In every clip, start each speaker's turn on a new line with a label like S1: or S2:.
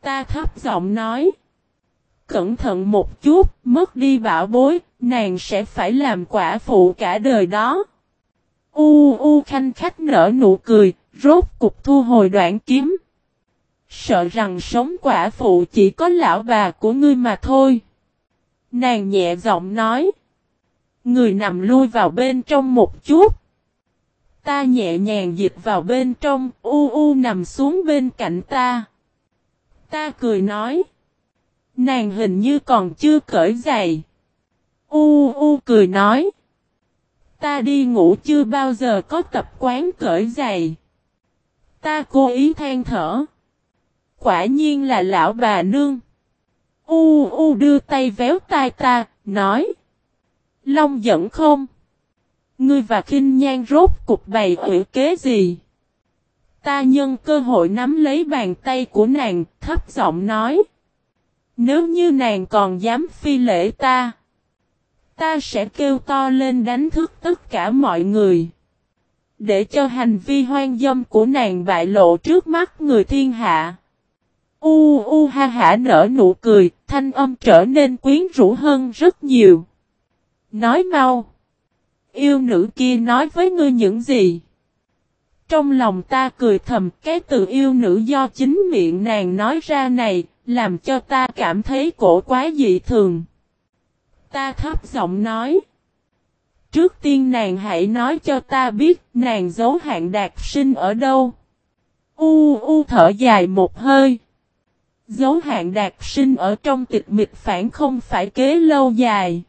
S1: Ta thấp giọng nói. Cẩn thận một chút, mất đi bảo bối, nàng sẽ phải làm quả phụ cả đời đó. U u khanh khách nở nụ cười, rốt cục thu hồi đoạn kiếm. Sợ rằng sống quả phụ chỉ có lão bà của ngươi mà thôi. Nàng nhẹ giọng nói. Người nằm lui vào bên trong một chút. Ta nhẹ nhàng dịch vào bên trong, u u nằm xuống bên cạnh ta. Ta cười nói. Nàng hình như còn chưa cởi giày. U u cười nói. Ta đi ngủ chưa bao giờ có tập quán cởi giày. Ta cố ý than thở. Quả nhiên là lão bà nương. U u đưa tay véo tai ta, nói. Long giận không? Ngươi và khinh nhan rốt cục bày ủy kế gì? Ta nhân cơ hội nắm lấy bàn tay của nàng, thấp giọng nói. Nếu như nàng còn dám phi lễ ta, ta sẽ kêu to lên đánh thức tất cả mọi người. Để cho hành vi hoang dâm của nàng bại lộ trước mắt người thiên hạ. U u ha hả nở nụ cười, thanh âm trở nên quyến rũ hơn rất nhiều. Nói mau. Yêu nữ kia nói với ngươi những gì? Trong lòng ta cười thầm cái từ yêu nữ do chính miệng nàng nói ra này, làm cho ta cảm thấy cổ quá dị thường. Ta thấp giọng nói. Trước tiên nàng hãy nói cho ta biết nàng giấu hạn đạt sinh ở đâu. U u thở dài một hơi. Dấu hạn đạt sinh ở trong tịch mịch phản không phải kế lâu dài.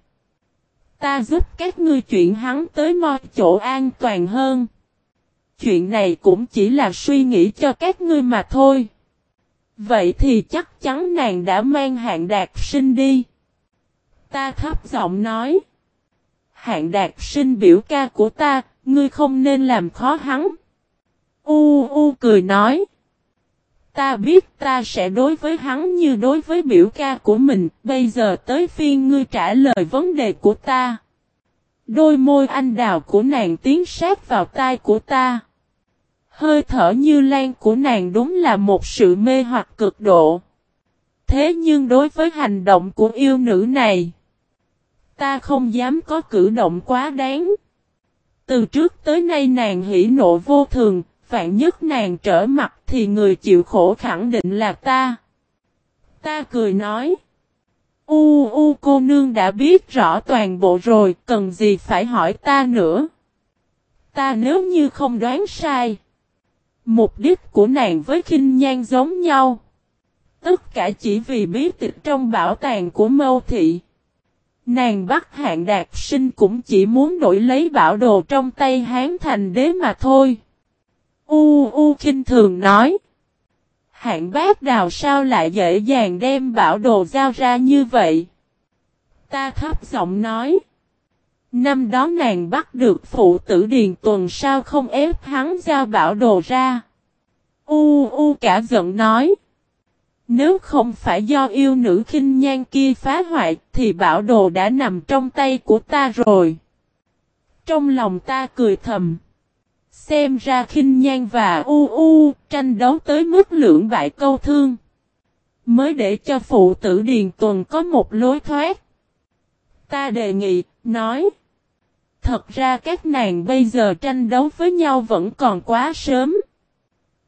S1: Ta giúp các ngươi chuyện hắn tới mo chỗ an toàn hơn. Chuyện này cũng chỉ là suy nghĩ cho các ngươi mà thôi. Vậy thì chắc chắn nàng đã mang hạng đạt sinh đi. Ta thấp giọng nói. hạng đạt sinh biểu ca của ta, ngươi không nên làm khó hắn. U u cười nói. Ta biết ta sẽ đối với hắn như đối với biểu ca của mình, bây giờ tới phiên ngươi trả lời vấn đề của ta. Đôi môi anh đào của nàng tiến sát vào tai của ta. Hơi thở như lan của nàng đúng là một sự mê hoặc cực độ. Thế nhưng đối với hành động của yêu nữ này, ta không dám có cử động quá đáng. Từ trước tới nay nàng hỉ nộ vô thường, vạn nhất nàng trở mặt thì người chịu khổ khẳng định là ta. Ta cười nói. U u cô nương đã biết rõ toàn bộ rồi, cần gì phải hỏi ta nữa. Ta nếu như không đoán sai. Mục đích của nàng với khinh nhan giống nhau. Tất cả chỉ vì bí tịch trong bảo tàng của mâu thị. Nàng bắt hạng đạt sinh cũng chỉ muốn đổi lấy bảo đồ trong tay hán thành đế mà thôi. U U kinh thường nói. Hạng bác đào sao lại dễ dàng đem bảo đồ giao ra như vậy? Ta thấp giọng nói. Năm đó nàng bắt được phụ tử Điền Tuần sao không ép hắn giao bảo đồ ra. U U cả giận nói. Nếu không phải do yêu nữ khinh nhan kia phá hoại thì bảo đồ đã nằm trong tay của ta rồi. Trong lòng ta cười thầm. Xem ra khinh nhan và u u tranh đấu tới mức lưỡng bại câu thương. Mới để cho phụ tử Điền Tuần có một lối thoát. Ta đề nghị, nói. Thật ra các nàng bây giờ tranh đấu với nhau vẫn còn quá sớm.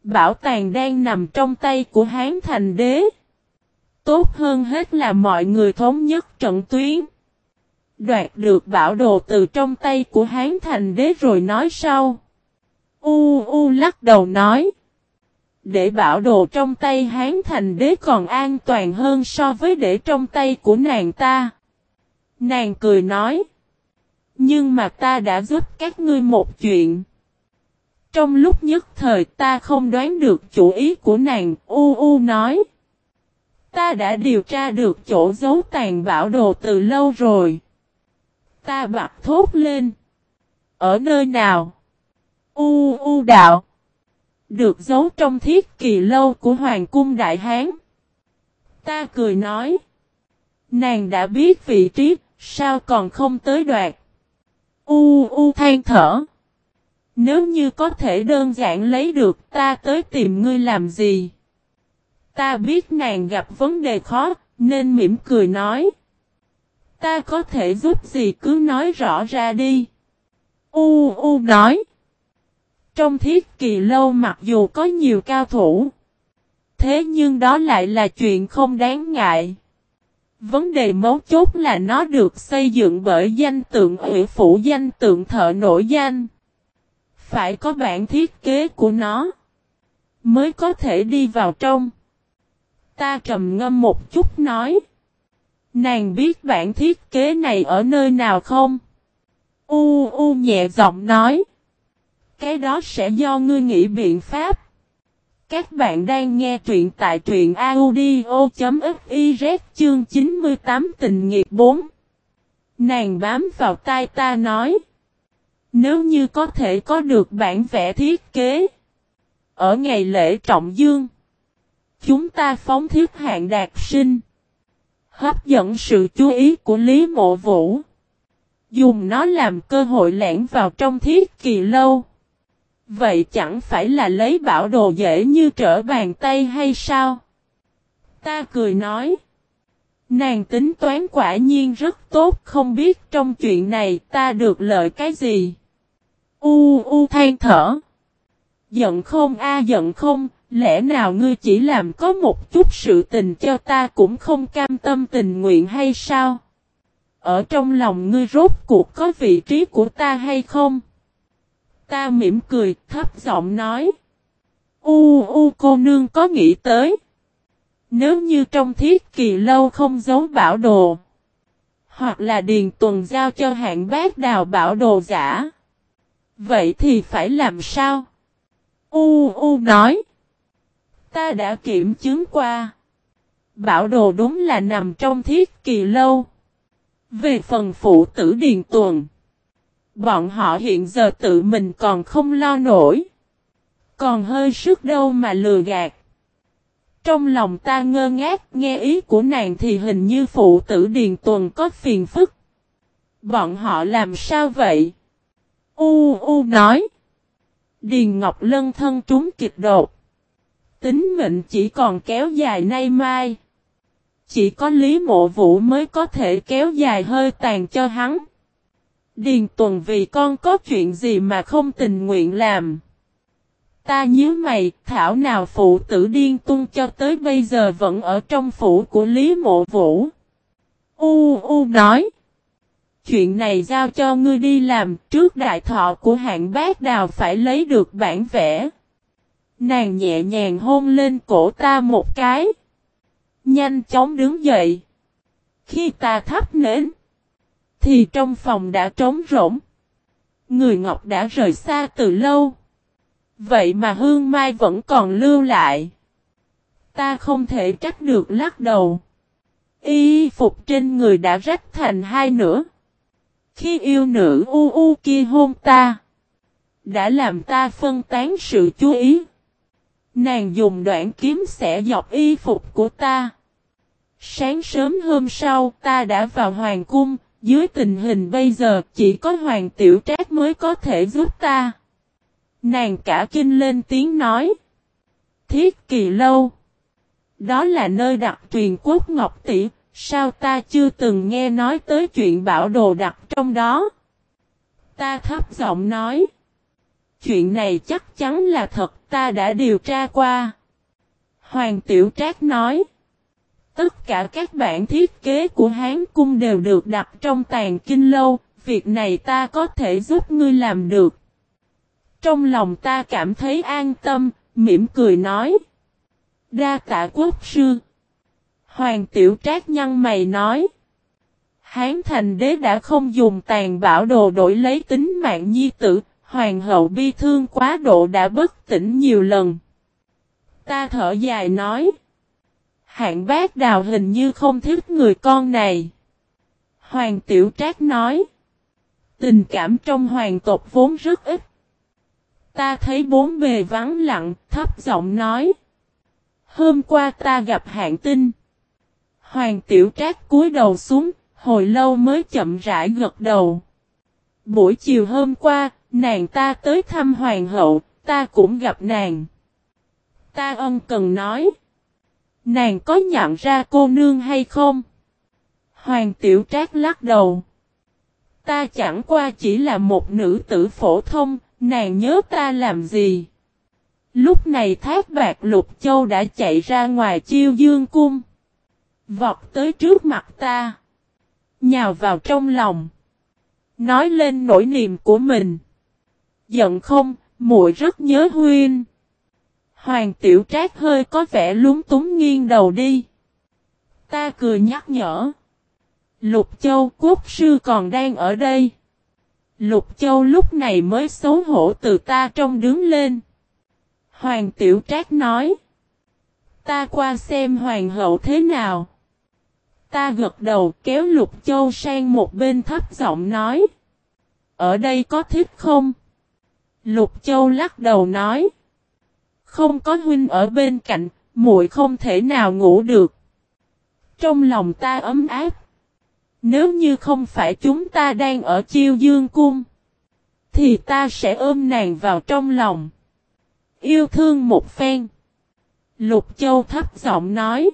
S1: Bảo tàng đang nằm trong tay của Hán Thành Đế. Tốt hơn hết là mọi người thống nhất trận tuyến. Đoạt được bảo đồ từ trong tay của Hán Thành Đế rồi nói sau. U U lắc đầu nói. Để bảo đồ trong tay Hán Thành Đế còn an toàn hơn so với để trong tay của nàng ta. Nàng cười nói. Nhưng mà ta đã giúp các ngươi một chuyện. Trong lúc nhất thời ta không đoán được chủ ý của nàng, U U nói. Ta đã điều tra được chỗ giấu tàn bảo đồ từ lâu rồi. Ta bật thốt lên. Ở nơi nào? U U đạo. Được giấu trong thiết kỳ lâu của Hoàng cung Đại Hán. Ta cười nói. Nàng đã biết vị trí, sao còn không tới đoạt? U U than thở. Nếu như có thể đơn giản lấy được ta tới tìm ngươi làm gì? Ta biết nàng gặp vấn đề khó, nên mỉm cười nói. Ta có thể giúp gì cứ nói rõ ra đi. U U nói. Trong thiết kỳ lâu mặc dù có nhiều cao thủ. Thế nhưng đó lại là chuyện không đáng ngại. Vấn đề mấu chốt là nó được xây dựng bởi danh tượng ủy phủ danh tượng thợ nổi danh. Phải có bản thiết kế của nó. Mới có thể đi vào trong. Ta trầm ngâm một chút nói. Nàng biết bản thiết kế này ở nơi nào không? U u nhẹ giọng nói. Cái đó sẽ do ngươi nghĩ biện pháp. Các bạn đang nghe truyện tại truyện audio.fiz chương 98 tình nghiệp 4. Nàng bám vào tai ta nói. Nếu như có thể có được bản vẽ thiết kế. Ở ngày lễ trọng dương. Chúng ta phóng thiết hạng đạt sinh. Hấp dẫn sự chú ý của Lý Mộ Vũ. Dùng nó làm cơ hội lẻn vào trong thiết kỳ lâu. Vậy chẳng phải là lấy bảo đồ dễ như trở bàn tay hay sao? Ta cười nói. Nàng tính toán quả nhiên rất tốt không biết trong chuyện này ta được lợi cái gì. U u than thở. Giận không a giận không, lẽ nào ngươi chỉ làm có một chút sự tình cho ta cũng không cam tâm tình nguyện hay sao? Ở trong lòng ngươi rốt cuộc có vị trí của ta hay không? Ta mỉm cười, thấp giọng nói. U u cô nương có nghĩ tới. Nếu như trong thiết kỳ lâu không giấu bảo đồ. Hoặc là điền tuần giao cho hạng bác đào bảo đồ giả. Vậy thì phải làm sao? U u nói. Ta đã kiểm chứng qua. Bảo đồ đúng là nằm trong thiết kỳ lâu. Về phần phụ tử điền tuần. Bọn họ hiện giờ tự mình còn không lo nổi. Còn hơi sức đâu mà lừa gạt. Trong lòng ta ngơ ngác, nghe ý của nàng thì hình như phụ tử Điền Tuần có phiền phức. Bọn họ làm sao vậy? U U nói. Điền Ngọc Lân thân trúng kịch đột. Tính mệnh chỉ còn kéo dài nay mai. Chỉ có Lý Mộ Vũ mới có thể kéo dài hơi tàn cho hắn. Điền Tuần vì con có chuyện gì mà không tình nguyện làm. Ta nhớ mày, thảo nào phụ tử điên tung cho tới bây giờ vẫn ở trong phủ của Lý Mộ Vũ. U U nói. Chuyện này giao cho ngươi đi làm, trước đại thọ của hạng bác đào phải lấy được bản vẽ. Nàng nhẹ nhàng hôn lên cổ ta một cái. Nhanh chóng đứng dậy. Khi ta thắp nến thì trong phòng đã trống rỗng. Người Ngọc đã rời xa từ lâu. Vậy mà Hương Mai vẫn còn lưu lại. Ta không thể trách được lắc đầu. Y phục trên người đã rách thành hai nửa. Khi yêu nữ u u kia hôn ta. Đã làm ta phân tán sự chú ý. Nàng dùng đoạn kiếm xẻ dọc y phục của ta. Sáng sớm hôm sau ta đã vào hoàng cung, dưới tình hình bây giờ chỉ có Hoàng Tiểu Trác mới có thể giúp ta. Nàng cả kinh lên tiếng nói. Thiết kỳ lâu. Đó là nơi đặt truyền quốc Ngọc Tỷ, sao ta chưa từng nghe nói tới chuyện bảo đồ đặt trong đó. Ta thấp giọng nói. Chuyện này chắc chắn là thật ta đã điều tra qua. Hoàng Tiểu Trác nói. Tất cả các bản thiết kế của Hán Cung đều được đặt trong tàn kinh lâu, việc này ta có thể giúp ngươi làm được. Trong lòng ta cảm thấy an tâm, mỉm cười nói. Đa tạ quốc sư. Hoàng tiểu trác nhăn mày nói. Hán thành đế đã không dùng tàn bảo đồ đổi lấy tính mạng nhi tử, hoàng hậu bi thương quá độ đã bất tỉnh nhiều lần. Ta thở dài nói. Hạng bác đào hình như không thích người con này. Hoàng tiểu trác nói. Tình cảm trong hoàng tộc vốn rất ít. Ta thấy bốn bề vắng lặng, thấp giọng nói. Hôm qua ta gặp hạng tinh. Hoàng tiểu trác cúi đầu xuống, hồi lâu mới chậm rãi gật đầu. Buổi chiều hôm qua, nàng ta tới thăm hoàng hậu, ta cũng gặp nàng. Ta ân cần nói. Nàng có nhận ra cô nương hay không? Hoàng tiểu trác lắc đầu. Ta chẳng qua chỉ là một nữ tử phổ thông, nàng nhớ ta làm gì? Lúc này thác bạc lục châu đã chạy ra ngoài chiêu dương cung. Vọt tới trước mặt ta. Nhào vào trong lòng. Nói lên nỗi niềm của mình. Giận không, muội rất nhớ huyên. Hoàng tiểu trác hơi có vẻ lúng túng nghiêng đầu đi. Ta cười nhắc nhở. Lục Châu quốc sư còn đang ở đây. Lục Châu lúc này mới xấu hổ từ ta trong đứng lên. Hoàng Tiểu Trác nói. Ta qua xem hoàng hậu thế nào. Ta gật đầu kéo Lục Châu sang một bên thấp giọng nói. Ở đây có thích không? Lục Châu lắc đầu nói. Không có huynh ở bên cạnh, muội không thể nào ngủ được. Trong lòng ta ấm áp. Nếu như không phải chúng ta đang ở chiêu dương cung, thì ta sẽ ôm nàng vào trong lòng. Yêu thương một phen. Lục Châu thấp giọng nói.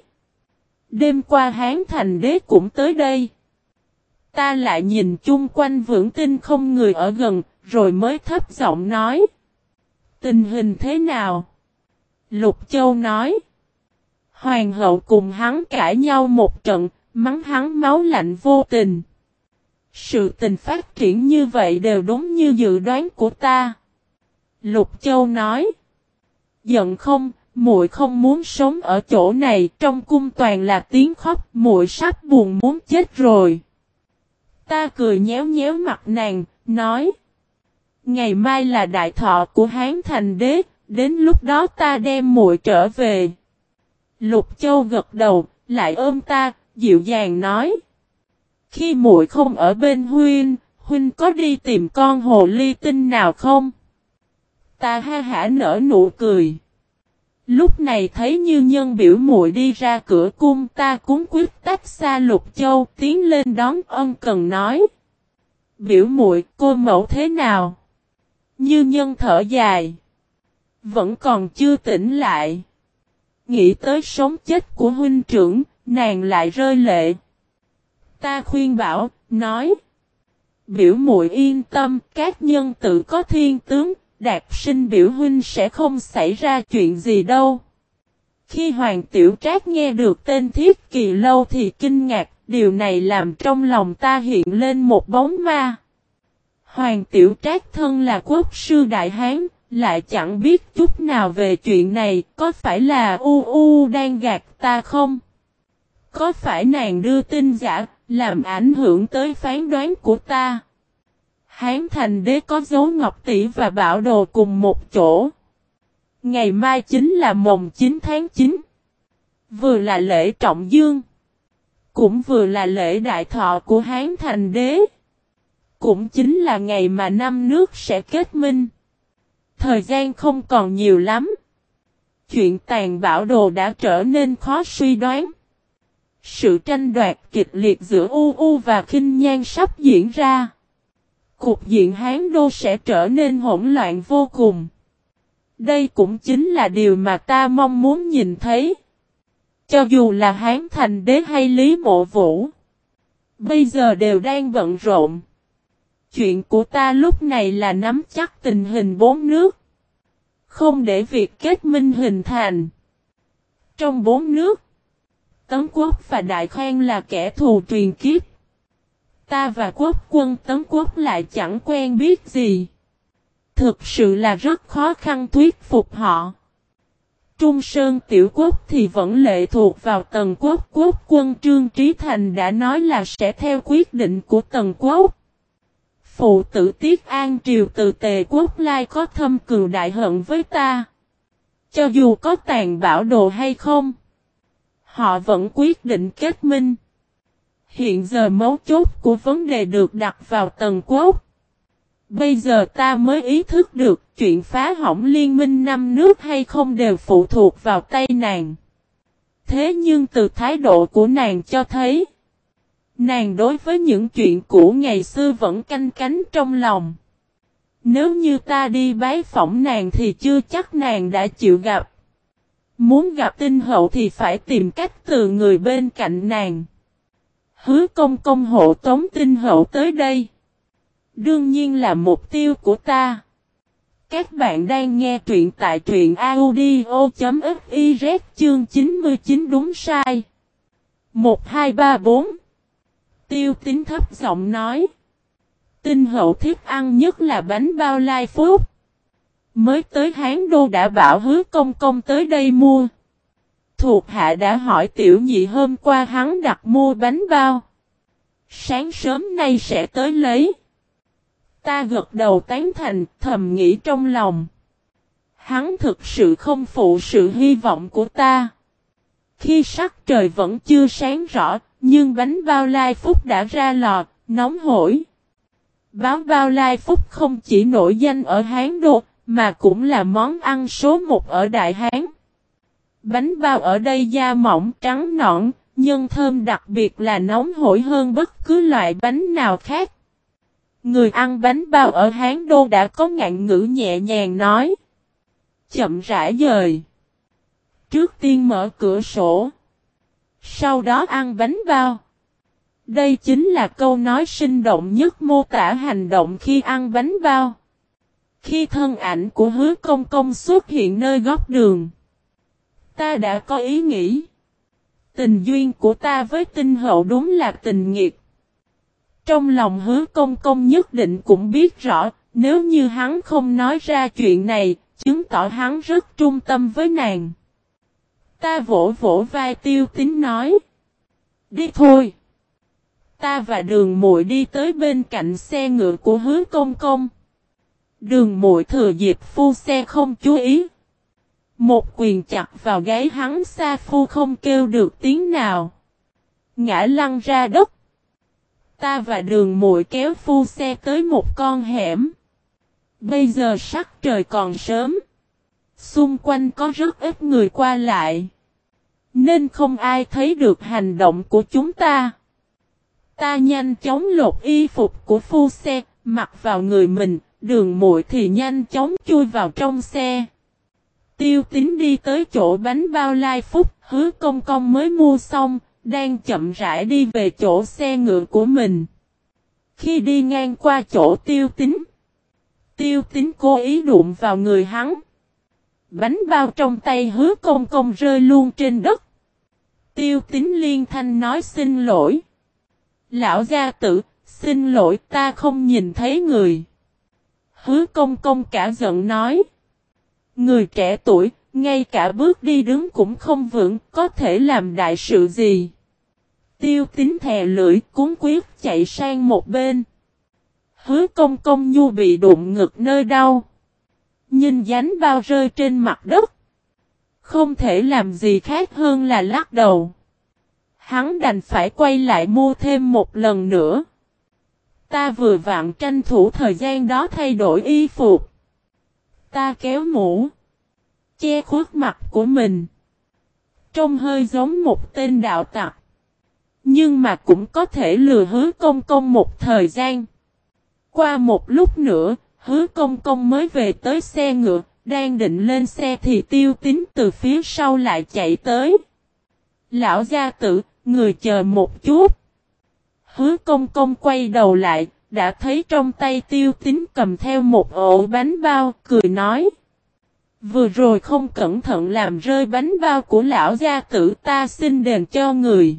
S1: Đêm qua Hán Thành Đế cũng tới đây. Ta lại nhìn chung quanh vững tin không người ở gần, rồi mới thấp giọng nói. Tình hình thế nào? Lục Châu nói. Hoàng hậu cùng hắn cãi nhau một trận, mắng hắn máu lạnh vô tình. Sự tình phát triển như vậy đều đúng như dự đoán của ta. Lục Châu nói. Giận không, muội không muốn sống ở chỗ này, trong cung toàn là tiếng khóc, muội sắp buồn muốn chết rồi. Ta cười nhéo nhéo mặt nàng, nói. Ngày mai là đại thọ của Hán Thành Đế, đến lúc đó ta đem muội trở về. Lục Châu gật đầu, lại ôm ta, dịu dàng nói. Khi muội không ở bên huynh, huynh có đi tìm con hồ ly tinh nào không? Ta ha hả nở nụ cười. Lúc này thấy như nhân biểu muội đi ra cửa cung ta cúng quyết tách xa lục châu tiến lên đón ân cần nói. Biểu muội cô mẫu thế nào? Như nhân thở dài. Vẫn còn chưa tỉnh lại. Nghĩ tới sống chết của huynh trưởng, nàng lại rơi lệ. Ta khuyên bảo, nói. Biểu muội yên tâm, các nhân tự có thiên tướng, đạt sinh biểu huynh sẽ không xảy ra chuyện gì đâu. Khi Hoàng Tiểu Trác nghe được tên Thiết Kỳ Lâu thì kinh ngạc, điều này làm trong lòng ta hiện lên một bóng ma. Hoàng Tiểu Trác thân là quốc sư Đại Hán, lại chẳng biết chút nào về chuyện này, có phải là U U đang gạt ta không? Có phải nàng đưa tin giả, làm ảnh hưởng tới phán đoán của ta? Hán thành đế có dấu ngọc tỷ và bảo đồ cùng một chỗ. Ngày mai chính là mồng 9 tháng 9. Vừa là lễ trọng dương. Cũng vừa là lễ đại thọ của Hán thành đế. Cũng chính là ngày mà năm nước sẽ kết minh. Thời gian không còn nhiều lắm. Chuyện tàn bảo đồ đã trở nên khó suy đoán. Sự tranh đoạt kịch liệt giữa U U và Kinh Nhan sắp diễn ra. Cục diện Hán Đô sẽ trở nên hỗn loạn vô cùng. Đây cũng chính là điều mà ta mong muốn nhìn thấy. Cho dù là Hán Thành Đế hay Lý Mộ Vũ. Bây giờ đều đang bận rộn. Chuyện của ta lúc này là nắm chắc tình hình bốn nước. Không để việc kết minh hình thành. Trong bốn nước. Tấn quốc và Đại khoan là kẻ thù truyền kiếp. Ta và quốc quân Tấn quốc lại chẳng quen biết gì. Thực sự là rất khó khăn thuyết phục họ. Trung Sơn tiểu quốc thì vẫn lệ thuộc vào tần quốc quốc quân Trương Trí Thành đã nói là sẽ theo quyết định của tần quốc. Phụ tử Tiết An Triều từ tề quốc lai có thâm cừu đại hận với ta. Cho dù có tàn bảo đồ hay không. Họ vẫn quyết định kết minh. Hiện giờ mấu chốt của vấn đề được đặt vào tầng quốc. Bây giờ ta mới ý thức được chuyện phá hỏng liên minh năm nước hay không đều phụ thuộc vào tay nàng. Thế nhưng từ thái độ của nàng cho thấy, nàng đối với những chuyện cũ ngày xưa vẫn canh cánh trong lòng. Nếu như ta đi bái phỏng nàng thì chưa chắc nàng đã chịu gặp. Muốn gặp tinh hậu thì phải tìm cách từ người bên cạnh nàng. Hứa công công hộ tống tinh hậu tới đây. Đương nhiên là mục tiêu của ta. Các bạn đang nghe truyện tại truyện audio.fiz chương 99 đúng sai. 1, 2, 3, 4 Tiêu tính thấp giọng nói. Tinh hậu thiết ăn nhất là bánh bao lai phúc. Mới tới Hán Đô đã bảo hứa công công tới đây mua. Thuộc hạ đã hỏi tiểu nhị hôm qua hắn đặt mua bánh bao. Sáng sớm nay sẽ tới lấy. Ta gật đầu tán thành, thầm nghĩ trong lòng. Hắn thực sự không phụ sự hy vọng của ta. Khi sắc trời vẫn chưa sáng rõ, nhưng bánh bao lai phúc đã ra lò, nóng hổi. Báo bao lai phúc không chỉ nổi danh ở Hán Đô, mà cũng là món ăn số một ở Đại Hán. Bánh bao ở đây da mỏng trắng nõn, nhân thơm đặc biệt là nóng hổi hơn bất cứ loại bánh nào khác. Người ăn bánh bao ở Hán Đô đã có ngạn ngữ nhẹ nhàng nói. Chậm rãi dời. Trước tiên mở cửa sổ. Sau đó ăn bánh bao. Đây chính là câu nói sinh động nhất mô tả hành động khi ăn bánh bao. Khi thân ảnh của hứa công công xuất hiện nơi góc đường. Ta đã có ý nghĩ. Tình duyên của ta với tinh hậu đúng là tình nghiệt. Trong lòng hứa công công nhất định cũng biết rõ, nếu như hắn không nói ra chuyện này, chứng tỏ hắn rất trung tâm với nàng. Ta vỗ vỗ vai tiêu tính nói. Đi thôi. Ta và đường muội đi tới bên cạnh xe ngựa của hứa công công. Đường muội thừa dịp phu xe không chú ý. Một quyền chặt vào gáy hắn xa phu không kêu được tiếng nào. Ngã lăn ra đất. Ta và đường muội kéo phu xe tới một con hẻm. Bây giờ sắc trời còn sớm. Xung quanh có rất ít người qua lại. Nên không ai thấy được hành động của chúng ta. Ta nhanh chóng lột y phục của phu xe, mặc vào người mình, đường muội thì nhanh chóng chui vào trong xe. Tiêu tính đi tới chỗ bánh bao lai phúc, hứa công công mới mua xong, đang chậm rãi đi về chỗ xe ngựa của mình. Khi đi ngang qua chỗ tiêu tính, tiêu tính cố ý đụng vào người hắn. Bánh bao trong tay hứa công công rơi luôn trên đất. Tiêu tính liên thanh nói xin lỗi. Lão gia tử, xin lỗi ta không nhìn thấy người. Hứa công công cả giận nói. Người trẻ tuổi, ngay cả bước đi đứng cũng không vững, có thể làm đại sự gì. Tiêu tính thè lưỡi cuốn quyết chạy sang một bên. Hứa công công nhu bị đụng ngực nơi đau. Nhìn dánh bao rơi trên mặt đất. Không thể làm gì khác hơn là lắc đầu. Hắn đành phải quay lại mua thêm một lần nữa. Ta vừa vặn tranh thủ thời gian đó thay đổi y phục. Ta kéo mũ. Che khuất mặt của mình. Trông hơi giống một tên đạo tặc. Nhưng mà cũng có thể lừa hứa công công một thời gian. Qua một lúc nữa, hứa công công mới về tới xe ngựa, đang định lên xe thì tiêu tín từ phía sau lại chạy tới. Lão gia tử, người chờ một chút. Hứa công công quay đầu lại, đã thấy trong tay tiêu tín cầm theo một ổ bánh bao, cười nói. Vừa rồi không cẩn thận làm rơi bánh bao của lão gia tử ta xin đền cho người.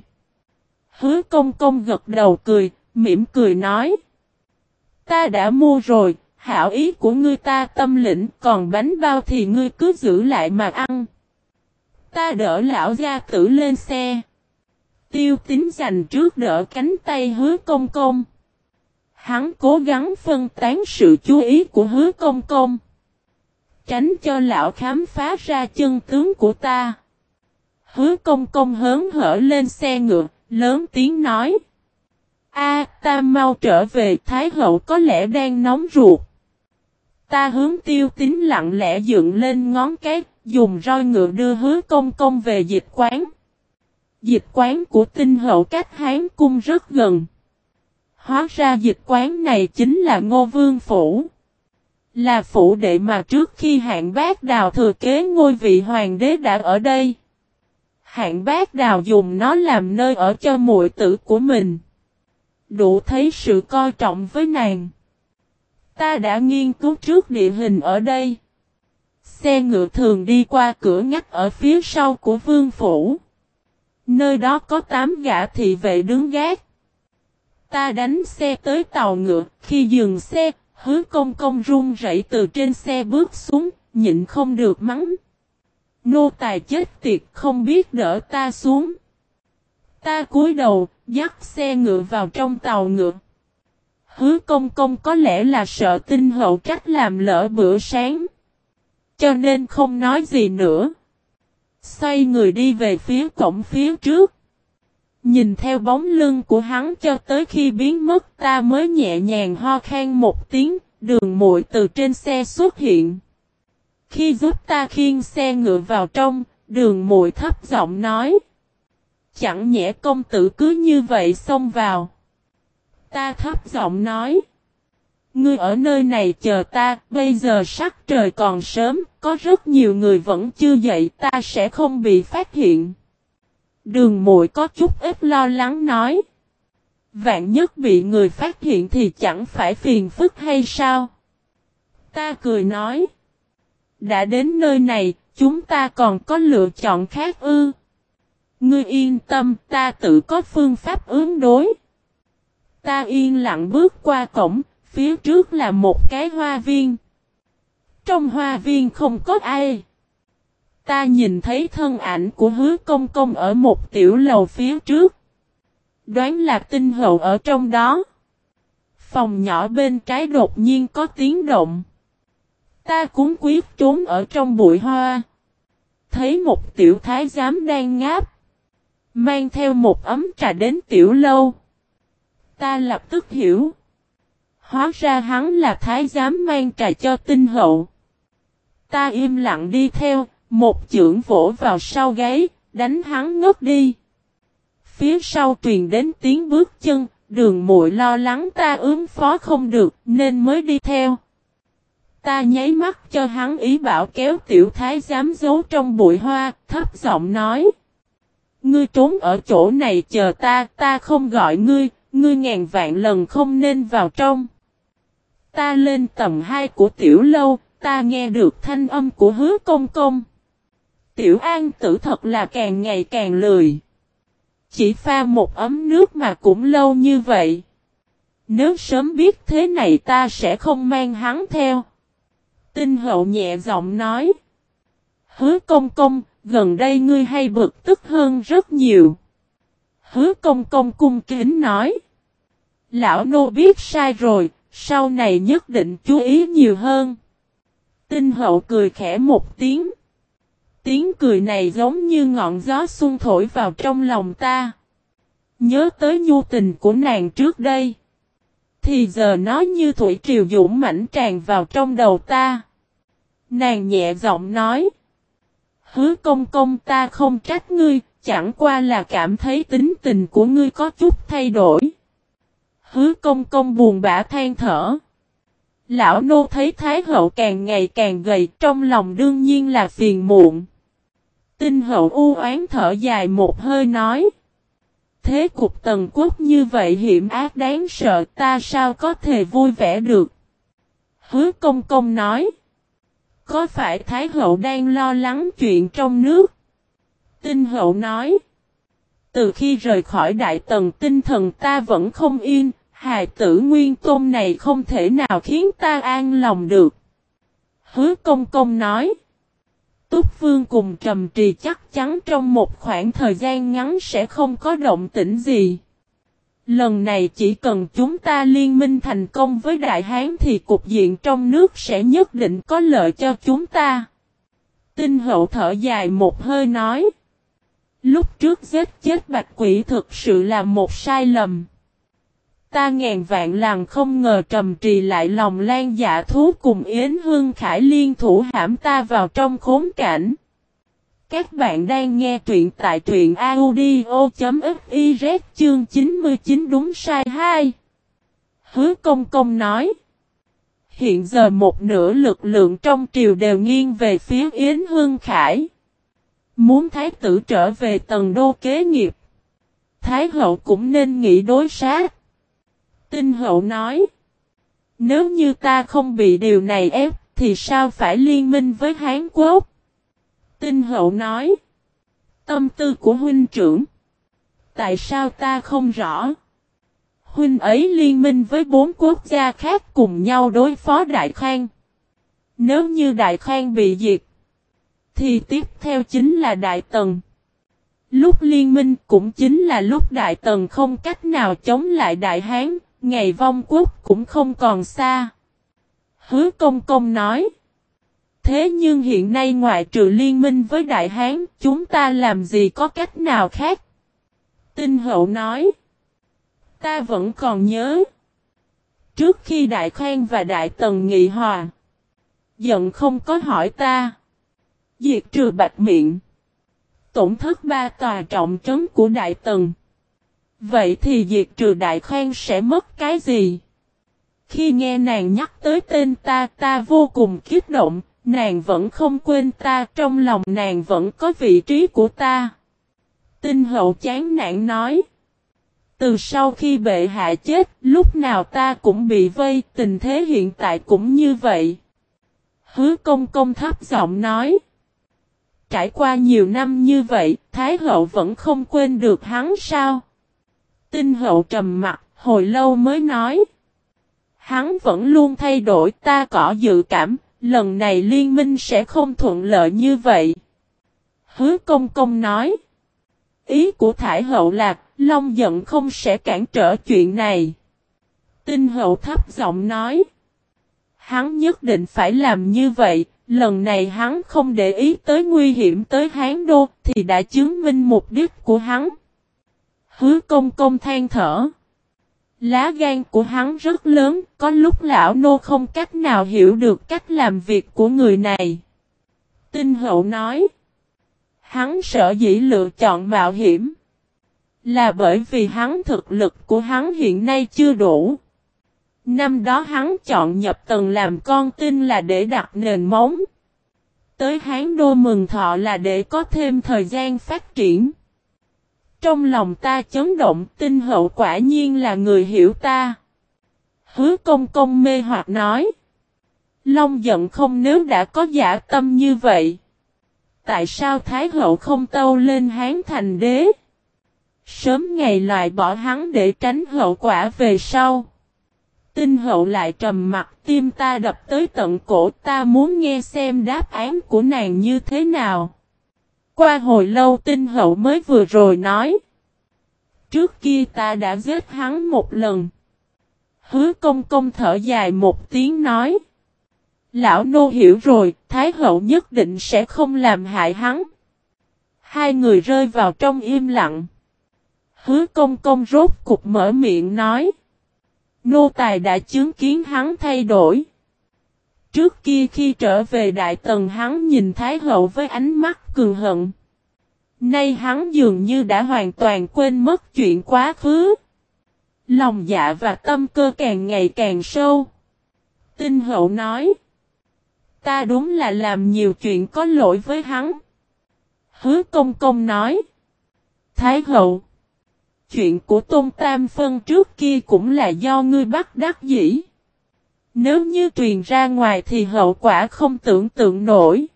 S1: Hứa công công gật đầu cười, mỉm cười nói. Ta đã mua rồi, hảo ý của ngươi ta tâm lĩnh, còn bánh bao thì ngươi cứ giữ lại mà ăn. Ta đỡ lão gia tử lên xe. Tiêu tính dành trước đỡ cánh tay hứa công công. Hắn cố gắng phân tán sự chú ý của hứa công công. Tránh cho lão khám phá ra chân tướng của ta. Hứa công công hớn hở lên xe ngựa, lớn tiếng nói. A, ta mau trở về, Thái hậu có lẽ đang nóng ruột. Ta hướng tiêu tính lặng lẽ dựng lên ngón cái, dùng roi ngựa đưa hứa công công về dịch quán. Dịch quán của tinh hậu cách Hán cung rất gần. Hóa ra dịch quán này chính là Ngô Vương Phủ. Là phủ đệ mà trước khi hạng bác đào thừa kế ngôi vị hoàng đế đã ở đây. Hạng bác đào dùng nó làm nơi ở cho muội tử của mình. Đủ thấy sự coi trọng với nàng. Ta đã nghiên cứu trước địa hình ở đây. Xe ngựa thường đi qua cửa ngách ở phía sau của vương phủ. Nơi đó có tám gã thị vệ đứng gác. Ta đánh xe tới tàu ngựa, khi dừng xe, hứa công công run rẩy từ trên xe bước xuống, nhịn không được mắng. Nô tài chết tiệt không biết đỡ ta xuống. Ta cúi đầu, dắt xe ngựa vào trong tàu ngựa. Hứa công công có lẽ là sợ tinh hậu trách làm lỡ bữa sáng. Cho nên không nói gì nữa. Xoay người đi về phía cổng phía trước. Nhìn theo bóng lưng của hắn cho tới khi biến mất ta mới nhẹ nhàng ho khan một tiếng, đường muội từ trên xe xuất hiện. Khi giúp ta khiêng xe ngựa vào trong, đường muội thấp giọng nói. Chẳng nhẽ công tử cứ như vậy xông vào. Ta thấp giọng nói. Ngươi ở nơi này chờ ta, bây giờ sắc trời còn sớm, có rất nhiều người vẫn chưa dậy, ta sẽ không bị phát hiện. Đường muội có chút ít lo lắng nói. Vạn nhất bị người phát hiện thì chẳng phải phiền phức hay sao? Ta cười nói. Đã đến nơi này, chúng ta còn có lựa chọn khác ư. Ngươi yên tâm, ta tự có phương pháp ứng đối. Ta yên lặng bước qua cổng, phía trước là một cái hoa viên. Trong hoa viên không có ai. Ta nhìn thấy thân ảnh của hứa công công ở một tiểu lầu phía trước. Đoán là tinh hậu ở trong đó. Phòng nhỏ bên trái đột nhiên có tiếng động. Ta cúng quyết trốn ở trong bụi hoa. Thấy một tiểu thái giám đang ngáp. Mang theo một ấm trà đến tiểu lâu. Ta lập tức hiểu. Hóa ra hắn là thái giám mang trà cho tinh hậu. Ta im lặng đi theo, một chưởng vỗ vào sau gáy, đánh hắn ngất đi. Phía sau truyền đến tiếng bước chân, đường muội lo lắng ta ứng phó không được nên mới đi theo. Ta nháy mắt cho hắn ý bảo kéo tiểu thái giám giấu trong bụi hoa, thấp giọng nói. Ngươi trốn ở chỗ này chờ ta, ta không gọi ngươi, ngươi ngàn vạn lần không nên vào trong. Ta lên tầng hai của tiểu lâu, ta nghe được thanh âm của hứa công công. Tiểu an tử thật là càng ngày càng lười. Chỉ pha một ấm nước mà cũng lâu như vậy. Nếu sớm biết thế này ta sẽ không mang hắn theo. Tinh hậu nhẹ giọng nói. Hứa công công, gần đây ngươi hay bực tức hơn rất nhiều. Hứa công công cung kính nói. Lão nô biết sai rồi, sau này nhất định chú ý nhiều hơn. Tinh hậu cười khẽ một tiếng. Tiếng cười này giống như ngọn gió xuân thổi vào trong lòng ta. Nhớ tới nhu tình của nàng trước đây. Thì giờ nó như thủy triều dũng mãnh tràn vào trong đầu ta. Nàng nhẹ giọng nói. Hứa công công ta không trách ngươi, chẳng qua là cảm thấy tính tình của ngươi có chút thay đổi. Hứa công công buồn bã than thở. Lão nô thấy Thái hậu càng ngày càng gầy, trong lòng đương nhiên là phiền muộn. Tinh hậu u oán thở dài một hơi nói. Thế cục tần quốc như vậy hiểm ác đáng sợ, ta sao có thể vui vẻ được. Hứa công công nói. Có phải Thái hậu đang lo lắng chuyện trong nước? Tinh hậu nói. Từ khi rời khỏi đại tần tinh thần ta vẫn không yên, hài tử nguyên tôn này không thể nào khiến ta an lòng được. Hứa công công nói. Túc Vương cùng Trầm Trì chắc chắn trong một khoảng thời gian ngắn sẽ không có động tĩnh gì. Lần này chỉ cần chúng ta liên minh thành công với Đại Hán thì cục diện trong nước sẽ nhất định có lợi cho chúng ta. Tinh hậu thở dài một hơi nói. Lúc trước giết chết bạch quỷ thực sự là một sai lầm. Ta ngàn vạn lần không ngờ trầm trì lại lòng lan dạ thú cùng Yến Hương Khải liên thủ hãm ta vào trong khốn cảnh. Các bạn đang nghe truyện tại truyện audio.fiz chương 99 đúng sai 2. Hứa công công nói. hiện giờ một nửa lực lượng trong triều đều nghiêng về phía Yến Hương Khải. Muốn thái tử trở về tầng đô kế nghiệp. Thái hậu cũng nên nghĩ đối sát. Tinh hậu nói. Nếu như ta không bị điều này ép thì sao phải liên minh với Hán Quốc? Tinh hậu nói. Tâm tư của huynh trưởng. Tại sao ta không rõ? Huynh ấy liên minh với bốn quốc gia khác cùng nhau đối phó Đại Khang. Nếu như Đại Khang bị diệt, thì tiếp theo chính là Đại Tần. Lúc liên minh cũng chính là lúc Đại Tần không cách nào chống lại Đại Hán, ngày vong quốc cũng không còn xa. Hứa công công nói. Thế nhưng hiện nay ngoại trừ liên minh với Đại Hán, chúng ta làm gì có cách nào khác? Tinh hậu nói. Ta vẫn còn nhớ. Trước khi Đại Khang và Đại Tần nghị hòa. Giận không có hỏi ta. Diệt trừ bạch miệng. Tổn thất ba tòa trọng trấn của Đại Tần. Vậy thì diệt trừ Đại Khoan sẽ mất cái gì? Khi nghe nàng nhắc tới tên ta ta vô cùng kích động, nàng vẫn không quên ta trong lòng nàng vẫn có vị trí của ta. Tinh hậu chán nản nói. Từ sau khi bệ hạ chết, lúc nào ta cũng bị vây, tình thế hiện tại cũng như vậy. Hứa công công thấp giọng nói. Trải qua nhiều năm như vậy, Thái hậu vẫn không quên được hắn sao? Tinh hậu trầm mặt, hồi lâu mới nói. Hắn vẫn luôn thay đổi ta có dự cảm, lần này liên minh sẽ không thuận lợi như vậy. Hứa công công nói. Ý của thái hậu là, Long giận không sẽ cản trở chuyện này. Tinh hậu thấp giọng nói. Hắn nhất định phải làm như vậy, lần này hắn không để ý tới nguy hiểm tới Hán Đô thì đã chứng minh mục đích của hắn. Hứa công công than thở. Lá gan của hắn rất lớn, có lúc lão nô không cách nào hiểu được cách làm việc của người này. Tinh hậu nói. Hắn sợ dĩ lựa chọn mạo hiểm. Là bởi vì hắn thực lực của hắn hiện nay chưa đủ. Năm đó hắn chọn nhập tầng làm con tin là để đặt nền móng. Tới Hán Đô mừng thọ là để có thêm thời gian phát triển. Trong lòng ta chấn động, tin hậu quả nhiên là người hiểu ta. Hứa công công mê hoặc nói. Long giận không nếu đã có giả tâm như vậy. Tại sao Thái hậu không tâu lên Hán thành đế? Sớm ngày loại bỏ hắn để tránh hậu quả về sau. Tinh hậu lại trầm mặt tim ta đập tới tận cổ ta muốn nghe xem đáp án của nàng như thế nào. Qua hồi lâu tinh hậu mới vừa rồi nói. Trước kia ta đã giết hắn một lần. Hứa công công thở dài một tiếng nói. Lão nô hiểu rồi, Thái hậu nhất định sẽ không làm hại hắn. Hai người rơi vào trong im lặng. Hứa công công rốt cục mở miệng nói. Nô tài đã chứng kiến hắn thay đổi. Trước kia khi trở về Đại Tần hắn nhìn Thái Hậu với ánh mắt cường hận. Nay hắn dường như đã hoàn toàn quên mất chuyện quá khứ. Lòng dạ và tâm cơ càng ngày càng sâu. Tinh hậu nói. Ta đúng là làm nhiều chuyện có lỗi với hắn. Hứa công công nói. Thái hậu. Chuyện của Tôn Tam Phân trước kia cũng là do ngươi bắt đắc dĩ. Nếu như truyền ra ngoài thì hậu quả không tưởng tượng nổi.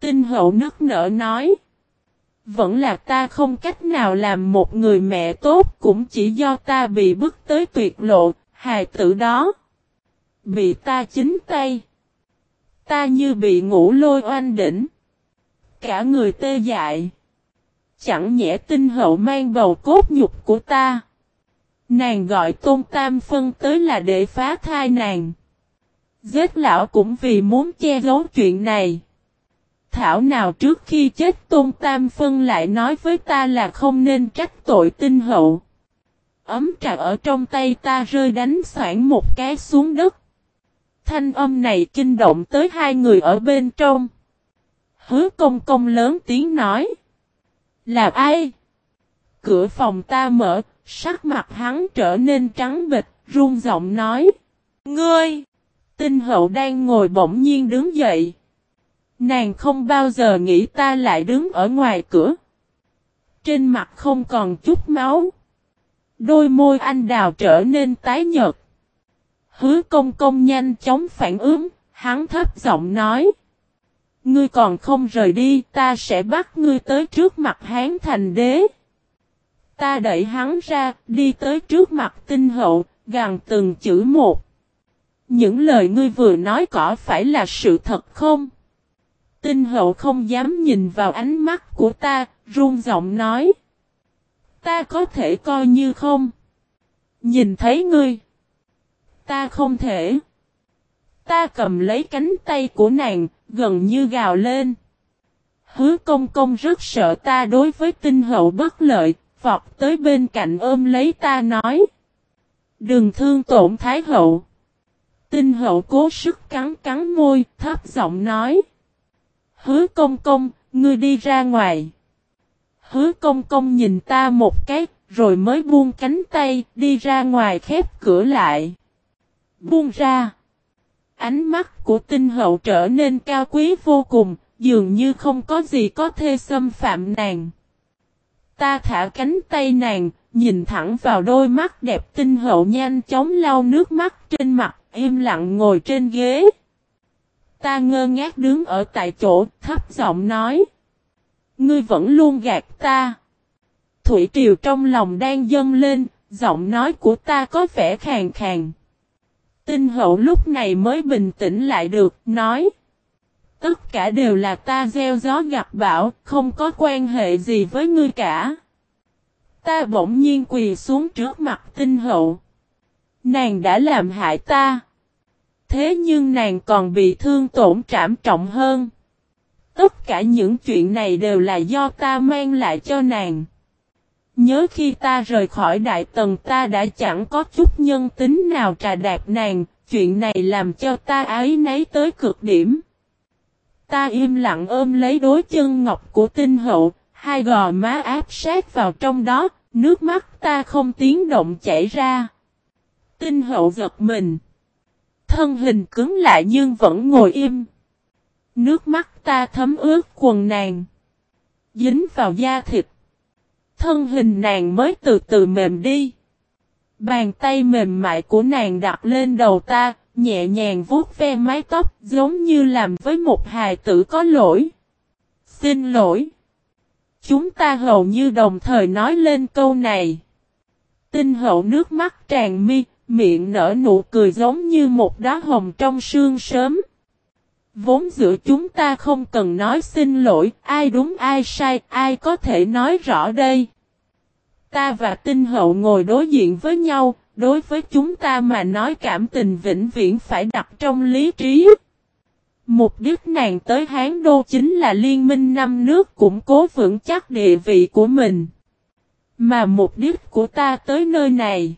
S1: Tinh hậu nức nở nói. Vẫn là ta không cách nào làm một người mẹ tốt cũng chỉ do ta bị bức tới tuyệt lộ, hài tử đó. Bị ta chính tay. Ta như bị ngủ lôi oanh đỉnh. Cả người tê dại. Chẳng nhẽ tinh hậu mang bầu cốt nhục của ta. Nàng gọi tôn tam phân tới là để phá thai nàng. Giết lão cũng vì muốn che giấu chuyện này. Thảo nào trước khi chết tôn tam phân lại nói với ta là không nên trách tội tinh hậu. Ấm trà ở trong tay ta rơi đánh soạn một cái xuống đất. Thanh âm này kinh động tới hai người ở bên trong. Hứa công công lớn tiếng nói. Là ai? Cửa phòng ta mở, sắc mặt hắn trở nên trắng bịch, run giọng nói. Ngươi! Tinh hậu đang ngồi bỗng nhiên đứng dậy. Nàng không bao giờ nghĩ ta lại đứng ở ngoài cửa. Trên mặt không còn chút máu. Đôi môi anh đào trở nên tái nhợt. Hứa công công nhanh chóng phản ứng, hắn thấp giọng nói. Ngươi còn không rời đi, ta sẽ bắt ngươi tới trước mặt hán thành đế. Ta đẩy hắn ra, đi tới trước mặt tinh hậu, gằn từng chữ một. Những lời ngươi vừa nói có phải là sự thật không? Tinh hậu không dám nhìn vào ánh mắt của ta, run giọng nói. Ta có thể coi như không? Nhìn thấy ngươi. Ta không thể. Ta cầm lấy cánh tay của nàng, gần như gào lên. Hứa công công rất sợ ta đối với tinh hậu bất lợi, vọt tới bên cạnh ôm lấy ta nói. Đừng thương tổn thái hậu. Tinh hậu cố sức cắn cắn môi, thấp giọng nói. Hứa công công, ngươi đi ra ngoài. Hứa công công nhìn ta một cái, rồi mới buông cánh tay, đi ra ngoài khép cửa lại. Buông ra. Ánh mắt của tinh hậu trở nên cao quý vô cùng, dường như không có gì có thể xâm phạm nàng. Ta thả cánh tay nàng, nhìn thẳng vào đôi mắt đẹp tinh hậu nhanh chóng lau nước mắt trên mặt, im lặng ngồi trên ghế. Ta ngơ ngác đứng ở tại chỗ, thấp giọng nói. Ngươi vẫn luôn gạt ta. Thủy triều trong lòng đang dâng lên, giọng nói của ta có vẻ khàn khàn. Tinh hậu lúc này mới bình tĩnh lại được, nói. Tất cả đều là ta gieo gió gặp bão, không có quan hệ gì với ngươi cả. Ta bỗng nhiên quỳ xuống trước mặt tinh hậu. Nàng đã làm hại ta. Thế nhưng nàng còn bị thương tổn trảm trọng hơn. Tất cả những chuyện này đều là do ta mang lại cho nàng. Nhớ khi ta rời khỏi đại tầng ta đã chẳng có chút nhân tính nào trà đạp nàng, chuyện này làm cho ta ái nấy tới cực điểm. Ta im lặng ôm lấy đối chân ngọc của tinh hậu, hai gò má áp sát vào trong đó, nước mắt ta không tiếng động chảy ra. Tinh hậu giật mình. Thân hình cứng lại nhưng vẫn ngồi im. Nước mắt ta thấm ướt quần nàng. Dính vào da thịt. Thân hình nàng mới từ từ mềm đi. Bàn tay mềm mại của nàng đặt lên đầu ta, nhẹ nhàng vuốt ve mái tóc giống như làm với một hài tử có lỗi. Xin lỗi. Chúng ta hầu như đồng thời nói lên câu này. Tinh hậu nước mắt tràn mi, miệng nở nụ cười giống như một đá hồng trong sương sớm. Vốn giữa chúng ta không cần nói xin lỗi, ai đúng ai sai, ai có thể nói rõ đây. Ta và tinh hậu ngồi đối diện với nhau, đối với chúng ta mà nói cảm tình vĩnh viễn phải đặt trong lý trí. Mục đích nàng tới Hán Đô chính là liên minh năm nước củng cố vững chắc địa vị của mình. Mà mục đích của ta tới nơi này,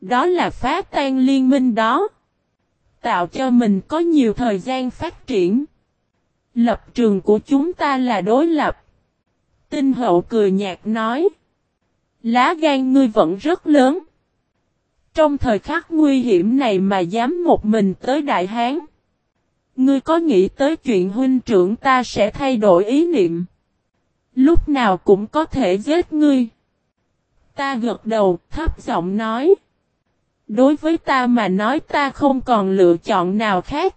S1: đó là phá tan liên minh đó tạo cho mình có nhiều thời gian phát triển. Lập trường của chúng ta là đối lập. Tinh hậu cười nhạt nói. Lá gan ngươi vẫn rất lớn. Trong thời khắc nguy hiểm này mà dám một mình tới Đại Hán. Ngươi có nghĩ tới chuyện huynh trưởng ta sẽ thay đổi ý niệm. Lúc nào cũng có thể giết ngươi. Ta gật đầu, thấp giọng nói. Đối với ta mà nói ta không còn lựa chọn nào khác.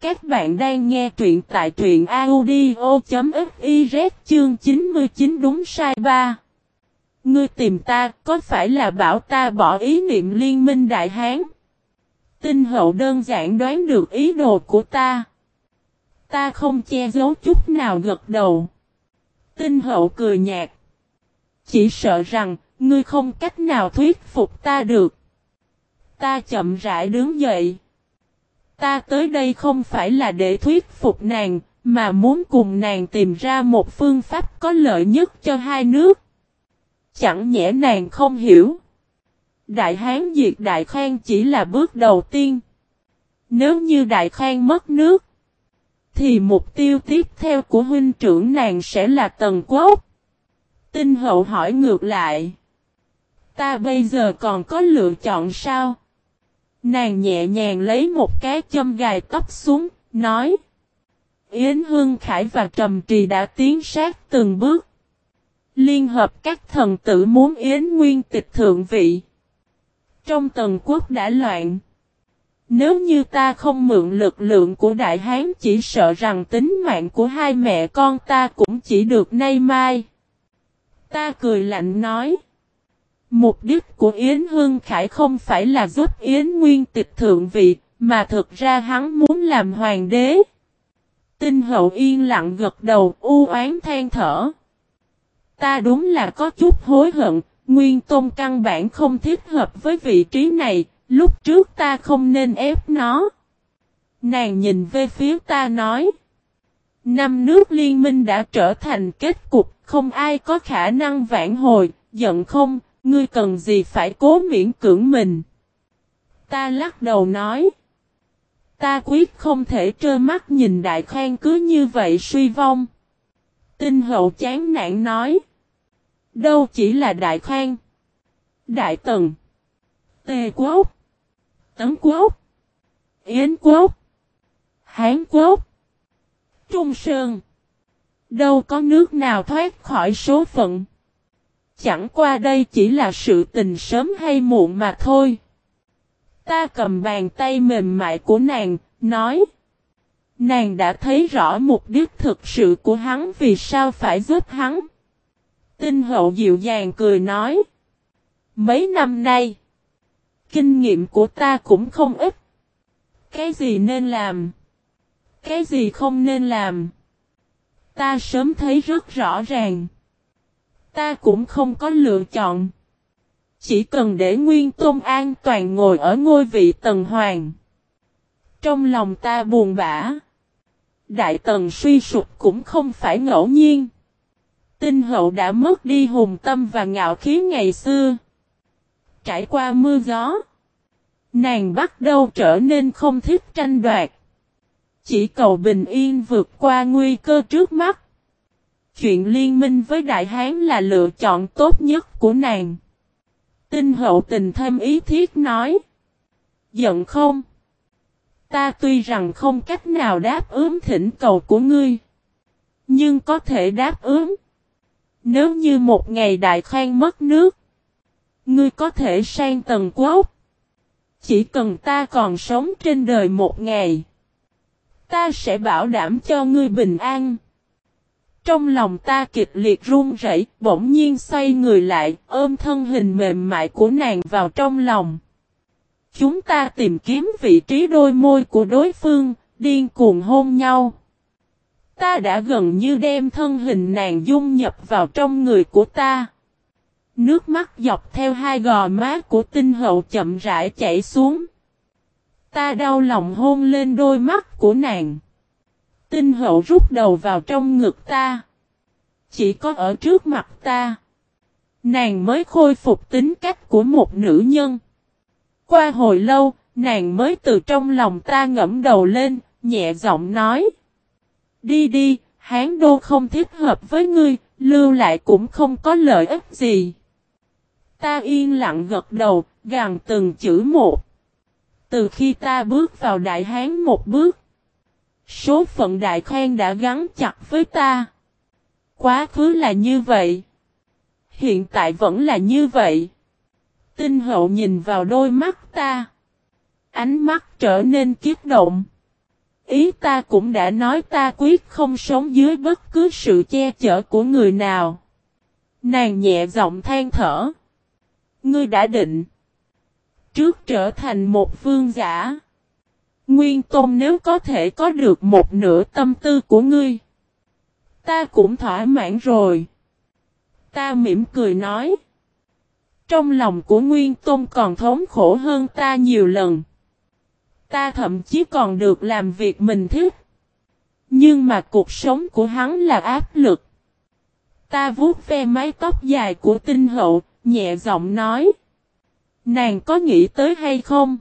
S1: Các bạn đang nghe truyện tại truyện audio.fiz chương 99 đúng sai ba. Ngươi tìm ta có phải là bảo ta bỏ ý niệm liên minh đại hán? Tinh hậu đơn giản đoán được ý đồ của ta. Ta không che giấu chút nào gật đầu. Tinh hậu cười nhạt. Chỉ sợ rằng, ngươi không cách nào thuyết phục ta được. Ta chậm rãi đứng dậy. Ta tới đây không phải là để thuyết phục nàng, mà muốn cùng nàng tìm ra một phương pháp có lợi nhất cho hai nước. Chẳng nhẽ nàng không hiểu. Đại Hán diệt Đại Khang chỉ là bước đầu tiên. Nếu như Đại Khang mất nước, thì mục tiêu tiếp theo của huynh trưởng nàng sẽ là Tần Quốc. Tinh hậu hỏi ngược lại. Ta bây giờ còn có lựa chọn sao? Nàng nhẹ nhàng lấy một cái châm gài tóc xuống, nói. Yến Hương Khải và Trầm Trì đã tiến sát từng bước. Liên hợp các thần tử muốn Yến Nguyên tịch thượng vị. Trong tần quốc đã loạn. Nếu như ta không mượn lực lượng của Đại Hán chỉ sợ rằng tính mạng của hai mẹ con ta cũng chỉ được nay mai. Ta cười lạnh nói. Mục đích của Yến Hương Khải không phải là giúp Yến Nguyên tịch thượng vị, mà thực ra hắn muốn làm hoàng đế. Tinh hậu yên lặng gật đầu u oán than thở. Ta đúng là có chút hối hận, Nguyên Tôn căn bản không thích hợp với vị trí này, lúc trước ta không nên ép nó. Nàng nhìn về phía ta nói. Năm nước liên minh đã trở thành kết cục, không ai có khả năng vãn hồi, giận không, ngươi cần gì phải cố miễn cưỡng mình. Ta lắc đầu nói. Ta quyết không thể trơ mắt nhìn đại khoan cứ như vậy suy vong. Tinh hậu chán nản nói. Đâu chỉ là đại khoan. Đại tần. Tề quốc. Tấn quốc. Yến quốc. Hán quốc. Trung Sơn. Đâu có nước nào thoát khỏi số phận. Chẳng qua đây chỉ là sự tình sớm hay muộn mà thôi. Ta cầm bàn tay mềm mại của nàng, nói. Nàng đã thấy rõ mục đích thực sự của hắn vì sao phải giúp hắn. Tinh hậu dịu dàng cười nói. Mấy năm nay, kinh nghiệm của ta cũng không ít. Cái gì nên làm? Cái gì không nên làm? Ta sớm thấy rất rõ ràng. Ta cũng không có lựa chọn. Chỉ cần để Nguyên Tôn an toàn ngồi ở ngôi vị Tần Hoàng. Trong lòng ta buồn bã. Đại Tần suy sụp cũng không phải ngẫu nhiên. Tinh hậu đã mất đi hùng tâm và ngạo khí ngày xưa. Trải qua mưa gió. Nàng bắt đầu trở nên không thích tranh đoạt. Chỉ cầu bình yên vượt qua nguy cơ trước mắt. Chuyện liên minh với Đại Hán là lựa chọn tốt nhất của nàng. Tinh hậu tình thêm ý thiết nói. Giận không? Ta tuy rằng không cách nào đáp ứng thỉnh cầu của ngươi. Nhưng có thể đáp ứng. Nếu như một ngày đại khang mất nước. Ngươi có thể sang tầng quốc. Chỉ cần ta còn sống trên đời một ngày. Ta sẽ bảo đảm cho ngươi bình an. Trong lòng ta kịch liệt run rẩy, bỗng nhiên xoay người lại, ôm thân hình mềm mại của nàng vào trong lòng. Chúng ta tìm kiếm vị trí đôi môi của đối phương, điên cuồng hôn nhau. Ta đã gần như đem thân hình nàng dung nhập vào trong người của ta. Nước mắt dọc theo hai gò má của tinh hậu chậm rãi chảy xuống. Ta đau lòng hôn lên đôi mắt của nàng. Tinh hậu rút đầu vào trong ngực ta. Chỉ có ở trước mặt ta. Nàng mới khôi phục tính cách của một nữ nhân. Qua hồi lâu, nàng mới từ trong lòng ta ngẫm đầu lên, nhẹ giọng nói. Đi đi, hán đô không thích hợp với ngươi, lưu lại cũng không có lợi ích gì. Ta yên lặng gật đầu, gằn từng chữ một. Từ khi ta bước vào đại hán một bước, số phận đại khoan đã gắn chặt với ta. Quá khứ là như vậy. Hiện tại vẫn là như vậy. Tinh hậu nhìn vào đôi mắt ta. Ánh mắt trở nên kiết động. Ý ta cũng đã nói ta quyết không sống dưới bất cứ sự che chở của người nào. Nàng nhẹ giọng than thở. Ngươi đã định. Trước trở thành một vương giả. Nguyên Tôn nếu có thể có được một nửa tâm tư của ngươi. Ta cũng thỏa mãn rồi. Ta mỉm cười nói. Trong lòng của Nguyên Tôn còn thống khổ hơn ta nhiều lần. Ta thậm chí còn được làm việc mình thích. Nhưng mà cuộc sống của hắn là áp lực. Ta vuốt ve mái tóc dài của tinh hậu, nhẹ giọng nói. Nàng có nghĩ tới hay không?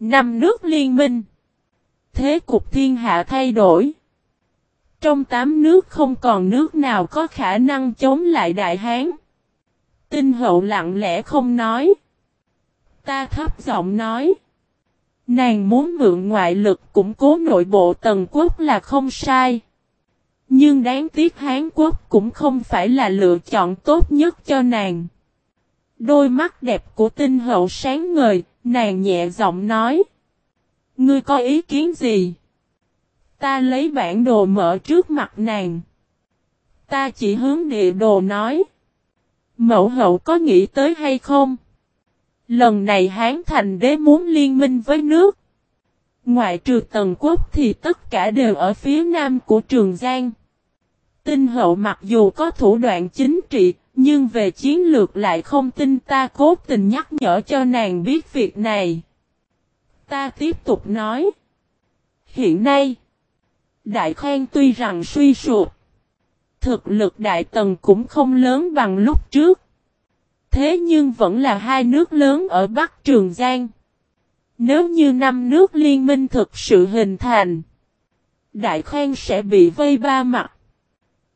S1: Năm nước liên minh. Thế cục thiên hạ thay đổi. Trong tám nước không còn nước nào có khả năng chống lại Đại Hán. Tinh hậu lặng lẽ không nói. Ta thấp giọng nói. Nàng muốn mượn ngoại lực củng cố nội bộ tần quốc là không sai. Nhưng đáng tiếc Hán Quốc cũng không phải là lựa chọn tốt nhất cho nàng. Đôi mắt đẹp của tinh hậu sáng ngời, nàng nhẹ giọng nói. Ngươi có ý kiến gì? Ta lấy bản đồ mở trước mặt nàng. Ta chỉ hướng địa đồ nói. Mẫu hậu có nghĩ tới hay không? Lần này Hán Thành đế muốn liên minh với nước. Ngoại trừ tần quốc thì tất cả đều ở phía nam của Trường Giang. Tinh hậu mặc dù có thủ đoạn chính trị, nhưng về chiến lược lại không tin ta cố tình nhắc nhở cho nàng biết việc này. Ta tiếp tục nói. Hiện nay, Đại Khang tuy rằng suy sụp, thực lực Đại Tần cũng không lớn bằng lúc trước. Thế nhưng vẫn là hai nước lớn ở Bắc Trường Giang. Nếu như năm nước liên minh thực sự hình thành, Đại Khang sẽ bị vây ba mặt.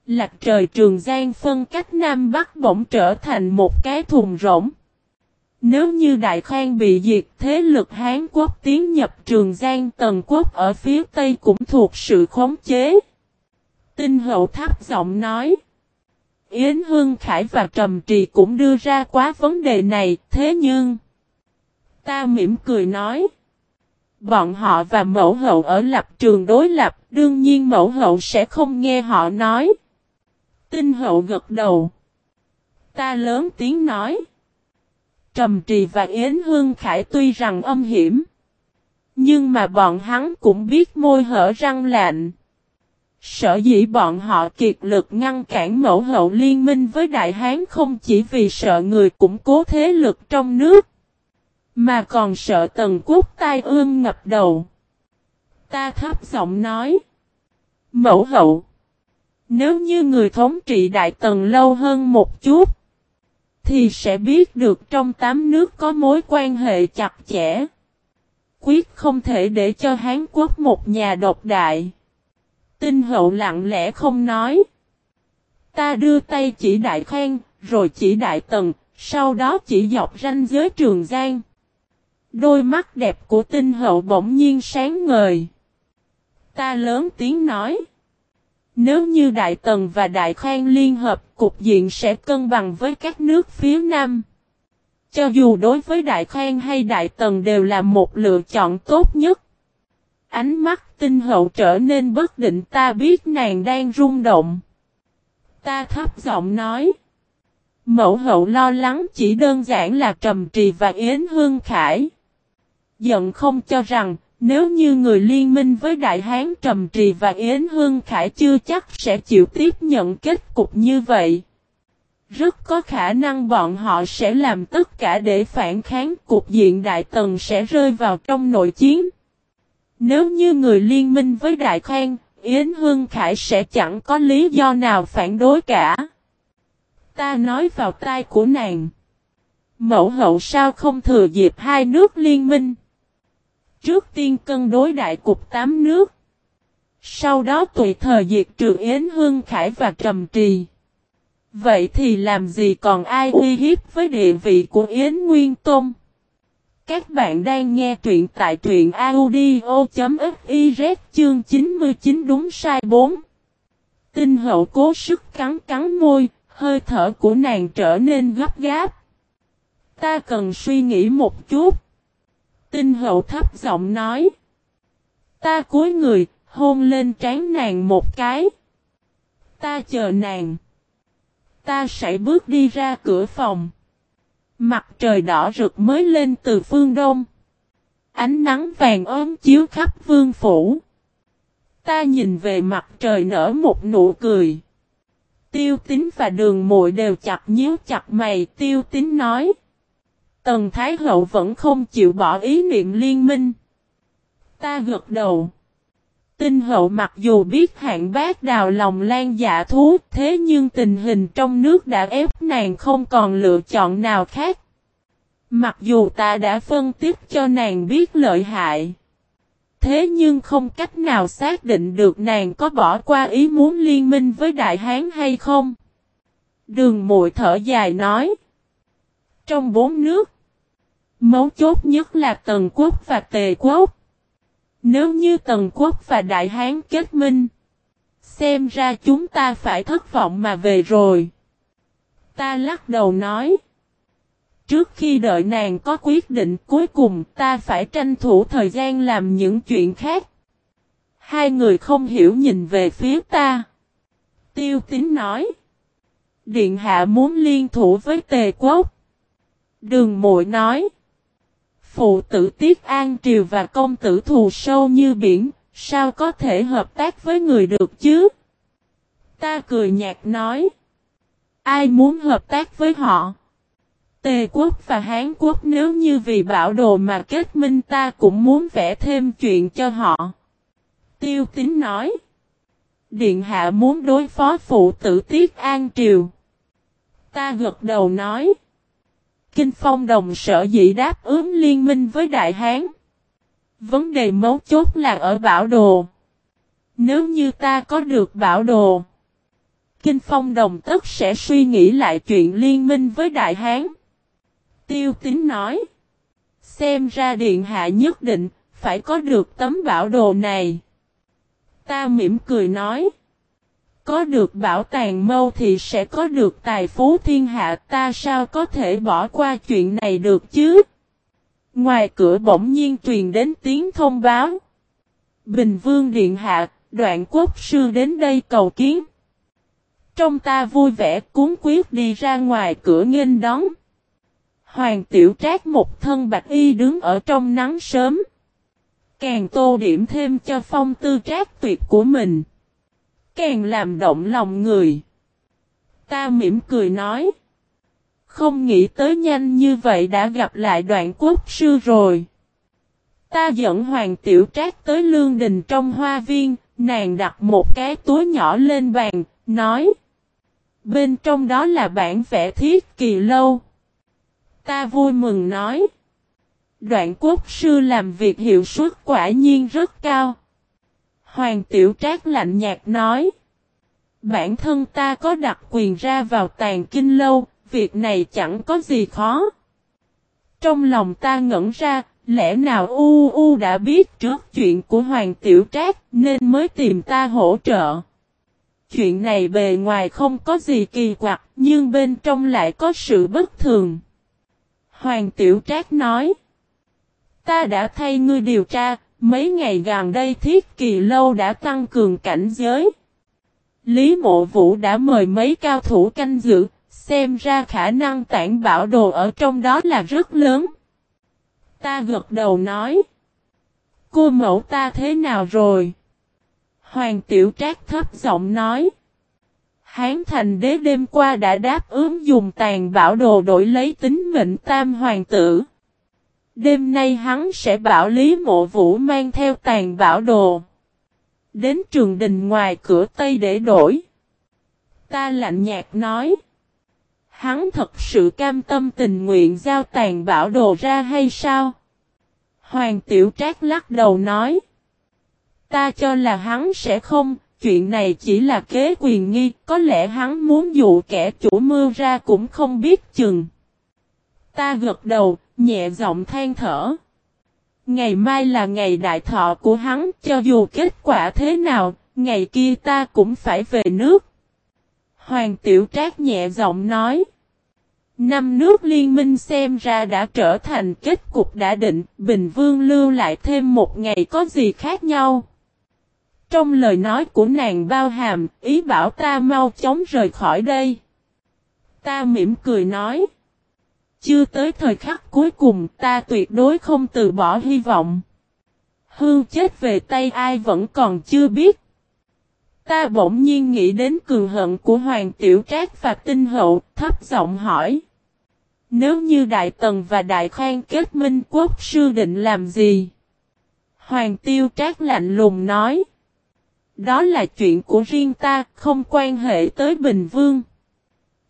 S1: Lạc trời Trường Giang phân cách Nam Bắc bỗng trở thành một cái thùng rỗng. Nếu như Đại Khang bị diệt thế lực Hán Quốc tiến nhập Trường Giang Tần Quốc ở phía Tây cũng thuộc sự khống chế. Tinh hậu thấp giọng nói. Yến Hương Khải và Trầm Trì cũng đưa ra quá vấn đề này, thế nhưng... Ta mỉm cười nói. Bọn họ và mẫu hậu ở lập trường đối lập, đương nhiên mẫu hậu sẽ không nghe họ nói. Tinh hậu gật đầu. Ta lớn tiếng nói. Trầm trì và Yến Hương Khải tuy rằng âm hiểm. Nhưng mà bọn hắn cũng biết môi hở răng lạnh. Sở dĩ bọn họ kiệt lực ngăn cản mẫu hậu liên minh với Đại Hán không chỉ vì sợ người củng cố thế lực trong nước. Mà còn sợ tần quốc tai ương ngập đầu. Ta thấp giọng nói. Mẫu hậu. Nếu như người thống trị Đại Tần lâu hơn một chút. Thì sẽ biết được trong tám nước có mối quan hệ chặt chẽ. Quyết không thể để cho Hán Quốc một nhà độc đại. Tinh hậu lặng lẽ không nói. Ta đưa tay chỉ đại khoan, rồi chỉ đại tần, sau đó chỉ dọc ranh giới trường giang. Đôi mắt đẹp của tinh hậu bỗng nhiên sáng ngời. Ta lớn tiếng nói. Nếu như Đại Tần và Đại Khang liên hợp, cục diện sẽ cân bằng với các nước phía Nam. Cho dù đối với Đại Khang hay Đại Tần đều là một lựa chọn tốt nhất. Ánh mắt tinh hậu trở nên bất định ta biết nàng đang rung động. Ta thấp giọng nói. Mẫu hậu lo lắng chỉ đơn giản là Trầm Trì và Yến Hương Khải. Giận không cho rằng, nếu như người liên minh với Đại Hán Trầm Trì và Yến Hương Khải chưa chắc sẽ chịu tiếp nhận kết cục như vậy. Rất có khả năng bọn họ sẽ làm tất cả để phản kháng cục diện Đại Tần sẽ rơi vào trong nội chiến. Nếu như người liên minh với Đại Khang, Yến Hương Khải sẽ chẳng có lý do nào phản đối cả. Ta nói vào tai của nàng. Mẫu hậu sao không thừa dịp hai nước liên minh. Trước tiên cân đối đại cục tám nước. Sau đó tùy thời diệt trừ Yến Hương Khải và Trầm Trì. Vậy thì làm gì còn ai uy hiếp với địa vị của Yến Nguyên Tôn? Các bạn đang nghe truyện tại truyện audio.fiz chương 99 đúng sai 4. Tinh hậu cố sức cắn cắn môi, hơi thở của nàng trở nên gấp gáp. Ta cần suy nghĩ một chút. Tinh hậu thấp giọng nói. Ta cúi người, hôn lên trán nàng một cái. Ta chờ nàng. Ta sẽ bước đi ra cửa phòng. Mặt trời đỏ rực mới lên từ phương đông. Ánh nắng vàng ôm chiếu khắp vương phủ. Ta nhìn về mặt trời nở một nụ cười. Tiêu tính và đường muội đều chặt nhíu chặt mày. Tiêu tính nói. Tần Thái Hậu vẫn không chịu bỏ ý niệm liên minh. Ta gật đầu. Tinh hậu mặc dù biết hạng bác đào lòng lan dạ thú, thế nhưng tình hình trong nước đã ép nàng không còn lựa chọn nào khác. Mặc dù ta đã phân tích cho nàng biết lợi hại. Thế nhưng không cách nào xác định được nàng có bỏ qua ý muốn liên minh với Đại Hán hay không. Đường mội thở dài nói. Trong bốn nước, Mấu chốt nhất là Tần Quốc và Tề Quốc. Nếu như Tần Quốc và Đại Hán kết minh, xem ra chúng ta phải thất vọng mà về rồi. Ta lắc đầu nói. Trước khi đợi nàng có quyết định cuối cùng ta phải tranh thủ thời gian làm những chuyện khác. Hai người không hiểu nhìn về phía ta. Tiêu tín nói. Điện hạ muốn liên thủ với tề quốc. Đường mội nói. Phụ tử Tiết An Triều và công tử thù sâu như biển, sao có thể hợp tác với người được chứ? Ta cười nhạt nói. Ai muốn hợp tác với họ? Tề quốc và Hán quốc nếu như vì bảo đồ mà kết minh ta cũng muốn vẽ thêm chuyện cho họ. Tiêu tín nói. Điện hạ muốn đối phó phụ tử Tiết An Triều. Ta gật đầu nói. Kinh Phong Đồng sở dĩ đáp ứng liên minh với Đại Hán. Vấn đề mấu chốt là ở bảo đồ. Nếu như ta có được bảo đồ. Kinh Phong Đồng tất sẽ suy nghĩ lại chuyện liên minh với Đại Hán. Tiêu Tính nói. Xem ra Điện Hạ nhất định phải có được tấm bảo đồ này. Ta mỉm cười nói. Có được bảo tàng mâu thì sẽ có được tài phú thiên hạ ta sao có thể bỏ qua chuyện này được chứ? Ngoài cửa bỗng nhiên truyền đến tiếng thông báo. Bình Vương Điện Hạ, đoạn quốc sư đến đây cầu kiến. Trong ta vui vẻ cuốn quyết đi ra ngoài cửa nghênh đón. Hoàng tiểu trác một thân bạch y đứng ở trong nắng sớm. Càng tô điểm thêm cho phong tư trác tuyệt của mình. Càng làm động lòng người. Ta mỉm cười nói. Không nghĩ tới nhanh như vậy đã gặp lại đoạn quốc sư rồi. Ta dẫn Hoàng Tiểu Trác tới lương đình trong hoa viên, nàng đặt một cái túi nhỏ lên bàn, nói. Bên trong đó là bản vẽ thiết kỳ lâu. Ta vui mừng nói. Đoạn quốc sư làm việc hiệu suất quả nhiên rất cao. Hoàng tiểu trác lạnh nhạt nói. Bản thân ta có đặc quyền ra vào tàn kinh lâu, việc này chẳng có gì khó. Trong lòng ta ngẩn ra, lẽ nào U U đã biết trước chuyện của Hoàng Tiểu Trác nên mới tìm ta hỗ trợ. Chuyện này bề ngoài không có gì kỳ quặc, nhưng bên trong lại có sự bất thường. Hoàng Tiểu Trác nói. Ta đã thay ngươi điều tra, mấy ngày gần đây thiết kỳ lâu đã tăng cường cảnh giới. Lý mộ vũ đã mời mấy cao thủ canh giữ, xem ra khả năng tản bảo đồ ở trong đó là rất lớn. Ta gật đầu nói. Cô mẫu ta thế nào rồi? Hoàng tiểu trác thấp giọng nói. Hán thành đế đêm qua đã đáp ứng dùng tàn bảo đồ đổi lấy tính mệnh tam hoàng tử. Đêm nay hắn sẽ bảo Lý Mộ Vũ mang theo tàn bảo đồ. Đến trường đình ngoài cửa Tây để đổi. Ta lạnh nhạt nói. Hắn thật sự cam tâm tình nguyện giao tàn bảo đồ ra hay sao? Hoàng Tiểu Trác lắc đầu nói. Ta cho là hắn sẽ không, chuyện này chỉ là kế quyền nghi, có lẽ hắn muốn dụ kẻ chủ mưu ra cũng không biết chừng. Ta gật đầu, nhẹ giọng than thở. Ngày mai là ngày đại thọ của hắn, cho dù kết quả thế nào, ngày kia ta cũng phải về nước. Hoàng Tiểu Trác nhẹ giọng nói. Năm nước liên minh xem ra đã trở thành kết cục đã định, Bình Vương lưu lại thêm một ngày có gì khác nhau. Trong lời nói của nàng bao hàm, ý bảo ta mau chóng rời khỏi đây. Ta mỉm cười nói. Chưa tới thời khắc cuối cùng ta tuyệt đối không từ bỏ hy vọng. Hương chết về tay ai vẫn còn chưa biết. Ta bỗng nhiên nghĩ đến cường hận của Hoàng Tiểu Trác và Tinh Hậu, thấp giọng hỏi. Nếu như Đại Tần và Đại Khang kết minh quốc sư định làm gì? Hoàng Tiêu Trác lạnh lùng nói. Đó là chuyện của riêng ta, không quan hệ tới Bình Vương.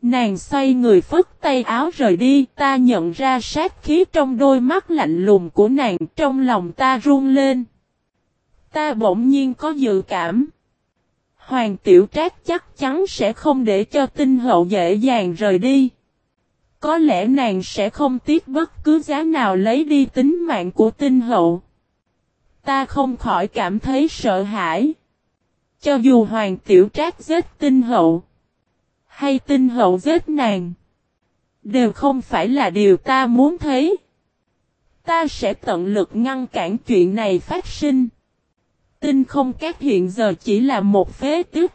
S1: Nàng xoay người phất tay áo rời đi, ta nhận ra sát khí trong đôi mắt lạnh lùng của nàng, trong lòng ta run lên. Ta bỗng nhiên có dự cảm. Hoàng tiểu trác chắc chắn sẽ không để cho tinh hậu dễ dàng rời đi. có lẽ nàng sẽ không tiếc bất cứ giá nào lấy đi tính mạng của tinh hậu. Ta không khỏi cảm thấy sợ hãi. Cho dù hoàng tiểu trác giết tinh hậu, hay tinh hậu giết nàng, đều không phải là điều ta muốn thấy. Ta sẽ tận lực ngăn cản chuyện này phát sinh. Tinh không các hiện giờ chỉ là một phế tức.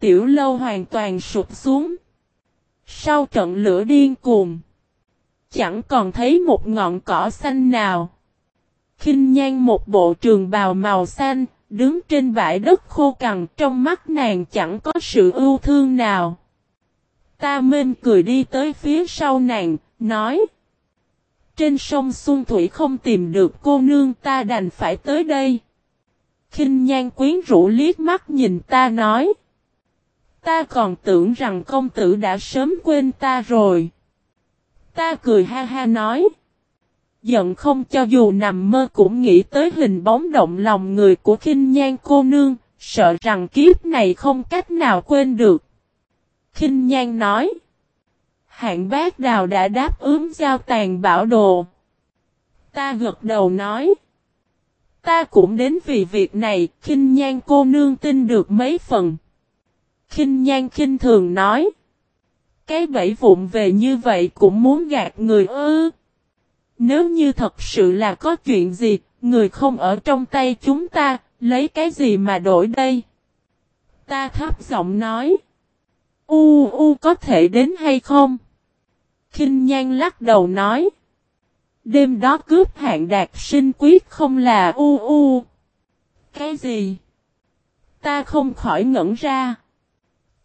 S1: Tiểu lâu hoàn toàn sụp xuống. Sau trận lửa điên cuồng. Chẳng còn thấy một ngọn cỏ xanh nào. kinh nhan một bộ trường bào màu xanh, đứng trên bãi đất khô cằn trong mắt nàng chẳng có sự ưu thương nào. Ta Minh cười đi tới phía sau nàng, nói. Trên sông Xuân Thủy không tìm được cô nương ta đành phải tới đây. khinh nhan quyến rũ liếc mắt nhìn ta nói. Ta còn tưởng rằng công tử đã sớm quên ta rồi. Ta cười ha ha nói. Giận không cho dù nằm mơ cũng nghĩ tới hình bóng động lòng người của khinh nhan cô nương, sợ rằng kiếp này không cách nào quên được. Khinh nhan nói. Hạng bác đào đã đáp ứng giao tàn bảo đồ. Ta gật đầu nói. Ta cũng đến vì việc này, khinh nhan cô nương tin được mấy phần khinh nhan khinh thường nói. Cái bẫy vụn về như vậy cũng muốn gạt người ư. Nếu như thật sự là có chuyện gì, người không ở trong tay chúng ta, lấy cái gì mà đổi đây? Ta thấp giọng nói. U u có thể đến hay không? kinh nhan lắc đầu nói. Đêm đó cướp hạng đạt sinh quyết không là u u. Cái gì? Ta không khỏi ngẩn ra.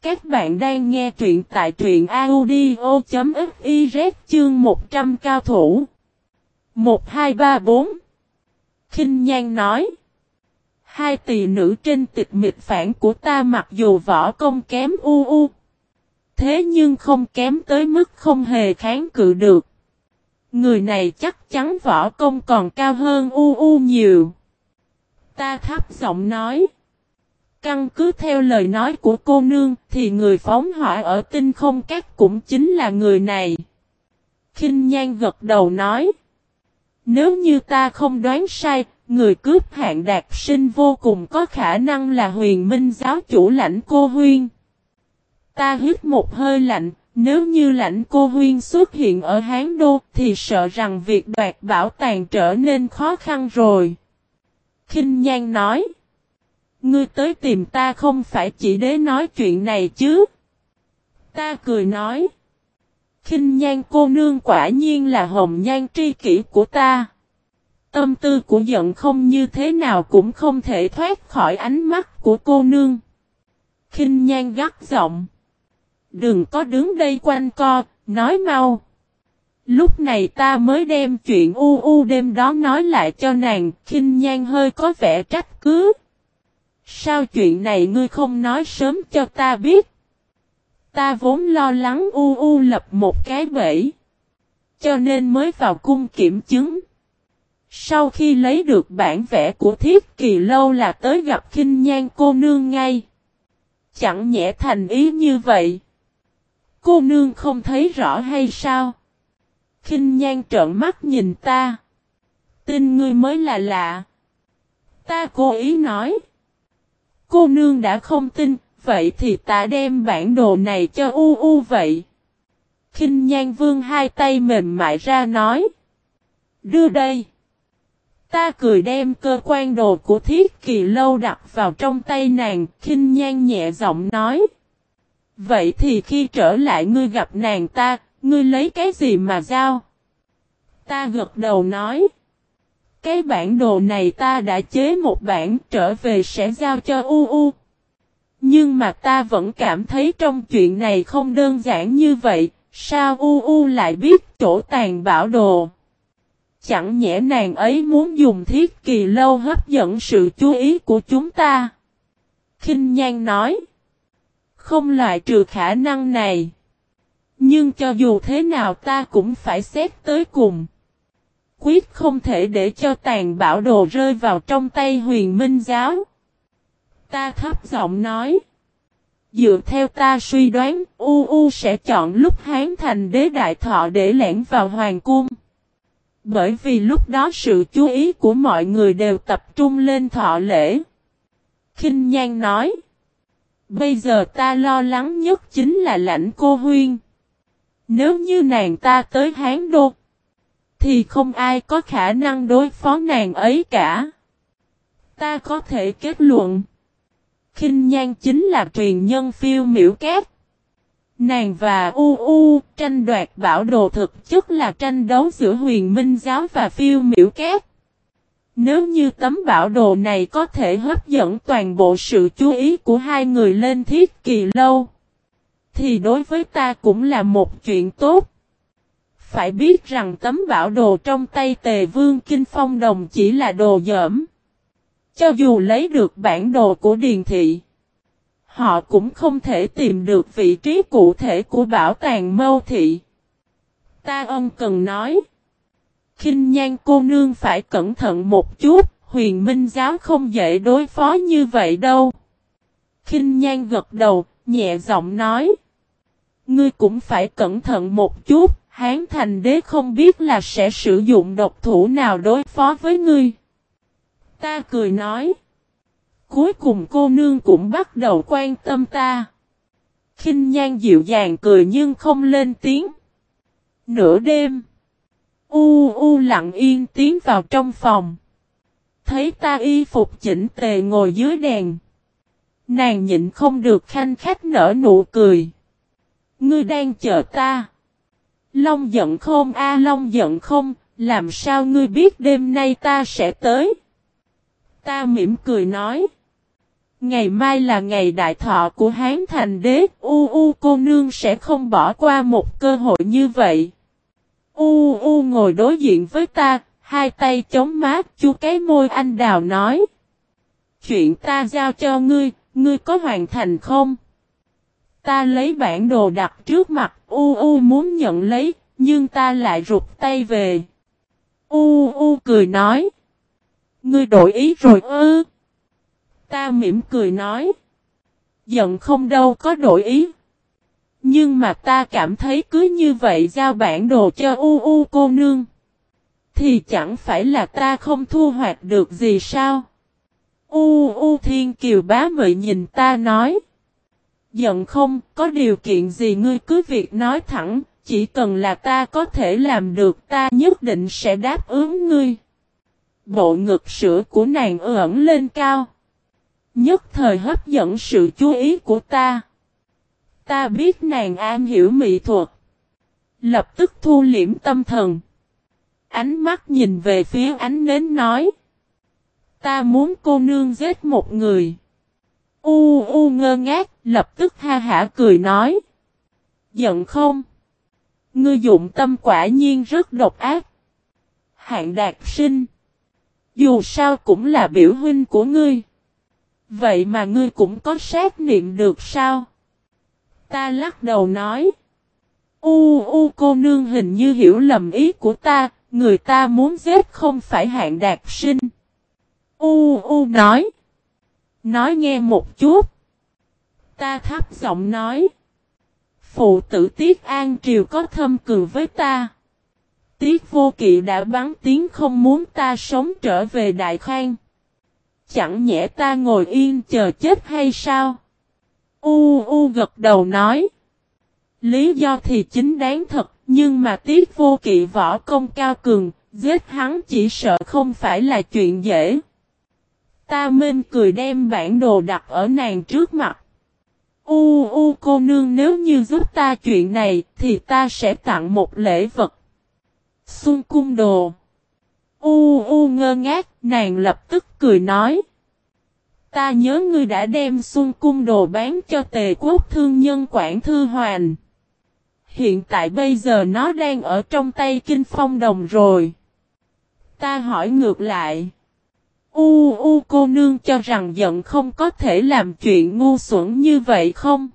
S1: Các bạn đang nghe truyện tại truyện audio.fiz chương 100 cao thủ. 1234 Kinh Nhan nói, Hai tỷ nữ trên tịch mịch phản của ta mặc dù võ công kém u u. Thế nhưng không kém tới mức không hề kháng cự được. Người này chắc chắn võ công còn cao hơn u u nhiều. Ta thấp giọng nói. Căn cứ theo lời nói của cô nương thì người phóng hỏa ở tinh không các cũng chính là người này. kinh Nhan gật đầu nói. Nếu như ta không đoán sai, người cướp hạng đạt sinh vô cùng có khả năng là huyền minh giáo chủ lãnh cô huyên. Ta hít một hơi lạnh, nếu như lãnh cô huyên xuất hiện ở Hán Đô thì sợ rằng việc đoạt bảo tàng trở nên khó khăn rồi. kinh Nhan nói. Ngươi tới tìm ta không phải chỉ để nói chuyện này chứ. Ta cười nói kinh nhan cô nương quả nhiên là hồng nhan tri kỷ của ta. Tâm tư của giận không như thế nào cũng không thể thoát khỏi ánh mắt của cô nương. kinh nhan gắt giọng. Đừng có đứng đây quanh co, nói mau. Lúc này ta mới đem chuyện u u đêm đó nói lại cho nàng, kinh nhan hơi có vẻ trách cứ. Sao chuyện này ngươi không nói sớm cho ta biết? Ta vốn lo lắng u u lập một cái bẫy. Cho nên mới vào cung kiểm chứng. Sau khi lấy được bản vẽ của thiết kỳ lâu là tới gặp khinh nhan cô nương ngay. Chẳng nhẽ thành ý như vậy. Cô nương không thấy rõ hay sao? Khinh nhan trợn mắt nhìn ta. Tin ngươi mới là lạ. Ta cố ý nói. Cô nương đã không tin, vậy thì ta đem bản đồ này cho U U vậy. Kinh nhan vương hai tay mềm mại ra nói. Đưa đây. Ta cười đem cơ quan đồ của thiết kỳ lâu đặt vào trong tay nàng, khinh nhan nhẹ giọng nói. Vậy thì khi trở lại ngươi gặp nàng ta, ngươi lấy cái gì mà giao? Ta gật đầu nói. Cái bản đồ này ta đã chế một bản trở về sẽ giao cho U U. Nhưng mà ta vẫn cảm thấy trong chuyện này không đơn giản như vậy, sao U U lại biết chỗ tàn bảo đồ. Chẳng nhẽ nàng ấy muốn dùng thiết kỳ lâu hấp dẫn sự chú ý của chúng ta. kinh Nhan nói. Không loại trừ khả năng này. Nhưng cho dù thế nào ta cũng phải xét tới cùng quyết không thể để cho tàn bảo đồ rơi vào trong tay huyền minh giáo. Ta thấp giọng nói. Dựa theo ta suy đoán, U U sẽ chọn lúc Hán thành đế đại thọ để lẻn vào hoàng cung. Bởi vì lúc đó sự chú ý của mọi người đều tập trung lên thọ lễ. Kinh Nhan nói. Bây giờ ta lo lắng nhất chính là lãnh cô Huyên. Nếu như nàng ta tới Hán Đô, thì không ai có khả năng đối phó nàng ấy cả. Ta có thể kết luận. Kinh Nhan chính là truyền nhân phiêu miễu kép, Nàng và U U tranh đoạt bảo đồ thực chất là tranh đấu giữa huyền minh giáo và phiêu miễu kép. Nếu như tấm bảo đồ này có thể hấp dẫn toàn bộ sự chú ý của hai người lên thiết kỳ lâu, thì đối với ta cũng là một chuyện tốt. Phải biết rằng tấm bảo đồ trong tay tề vương Kinh Phong Đồng chỉ là đồ dởm. Cho dù lấy được bản đồ của Điền Thị, họ cũng không thể tìm được vị trí cụ thể của bảo tàng mâu thị. Ta ân cần nói. kinh nhan cô nương phải cẩn thận một chút, huyền minh giáo không dễ đối phó như vậy đâu. kinh nhan gật đầu, nhẹ giọng nói. Ngươi cũng phải cẩn thận một chút, Hán thành đế không biết là sẽ sử dụng độc thủ nào đối phó với ngươi. Ta cười nói. Cuối cùng cô nương cũng bắt đầu quan tâm ta. kinh nhan dịu dàng cười nhưng không lên tiếng. Nửa đêm. U u lặng yên tiến vào trong phòng. Thấy ta y phục chỉnh tề ngồi dưới đèn. Nàng nhịn không được khanh khách nở nụ cười. Ngươi đang chờ ta. Long giận không a Long giận không, làm sao ngươi biết đêm nay ta sẽ tới? Ta mỉm cười nói. Ngày mai là ngày đại thọ của Hán Thành Đế, U U cô nương sẽ không bỏ qua một cơ hội như vậy. U U ngồi đối diện với ta, hai tay chống mát, chu cái môi anh đào nói. Chuyện ta giao cho ngươi, ngươi có hoàn thành không? Ta lấy bản đồ đặt trước mặt, U U muốn nhận lấy, nhưng ta lại rụt tay về. U U cười nói. Ngươi đổi ý rồi ư? Ta mỉm cười nói. Giận không đâu có đổi ý. Nhưng mà ta cảm thấy cứ như vậy giao bản đồ cho U U cô nương. Thì chẳng phải là ta không thu hoạch được gì sao? U U Thiên Kiều bá mị nhìn ta nói. Giận không, có điều kiện gì ngươi cứ việc nói thẳng, chỉ cần là ta có thể làm được ta nhất định sẽ đáp ứng ngươi. Bộ ngực sữa của nàng ẩn lên cao. Nhất thời hấp dẫn sự chú ý của ta. Ta biết nàng am hiểu mỹ thuật. Lập tức thu liễm tâm thần. Ánh mắt nhìn về phía ánh nến nói. Ta muốn cô nương giết một người. U u ngơ ngác, lập tức ha hả cười nói. Giận không? Ngươi dụng tâm quả nhiên rất độc ác. Hạng đạt sinh. Dù sao cũng là biểu huynh của ngươi. Vậy mà ngươi cũng có sát niệm được sao? Ta lắc đầu nói. U u cô nương hình như hiểu lầm ý của ta, người ta muốn giết không phải hạng đạt sinh. U u nói. Nói nghe một chút. Ta thấp giọng nói. Phụ tử Tiết An Triều có thâm cừu với ta. Tiết vô kỵ đã bắn tiếng không muốn ta sống trở về Đại Khang. Chẳng nhẽ ta ngồi yên chờ chết hay sao? U U gật đầu nói. Lý do thì chính đáng thật, nhưng mà tiết vô kỵ võ công cao cường, giết hắn chỉ sợ không phải là chuyện dễ. Ta minh cười đem bản đồ đặt ở nàng trước mặt. U u cô nương nếu như giúp ta chuyện này thì ta sẽ tặng một lễ vật. Xuân cung đồ. U u ngơ ngác, nàng lập tức cười nói. Ta nhớ ngươi đã đem xuân cung đồ bán cho tề quốc thương nhân quản thư hoàn. Hiện tại bây giờ nó đang ở trong tay kinh phong đồng rồi. Ta hỏi ngược lại. U u cô nương cho rằng giận không có thể làm chuyện ngu xuẩn như vậy không?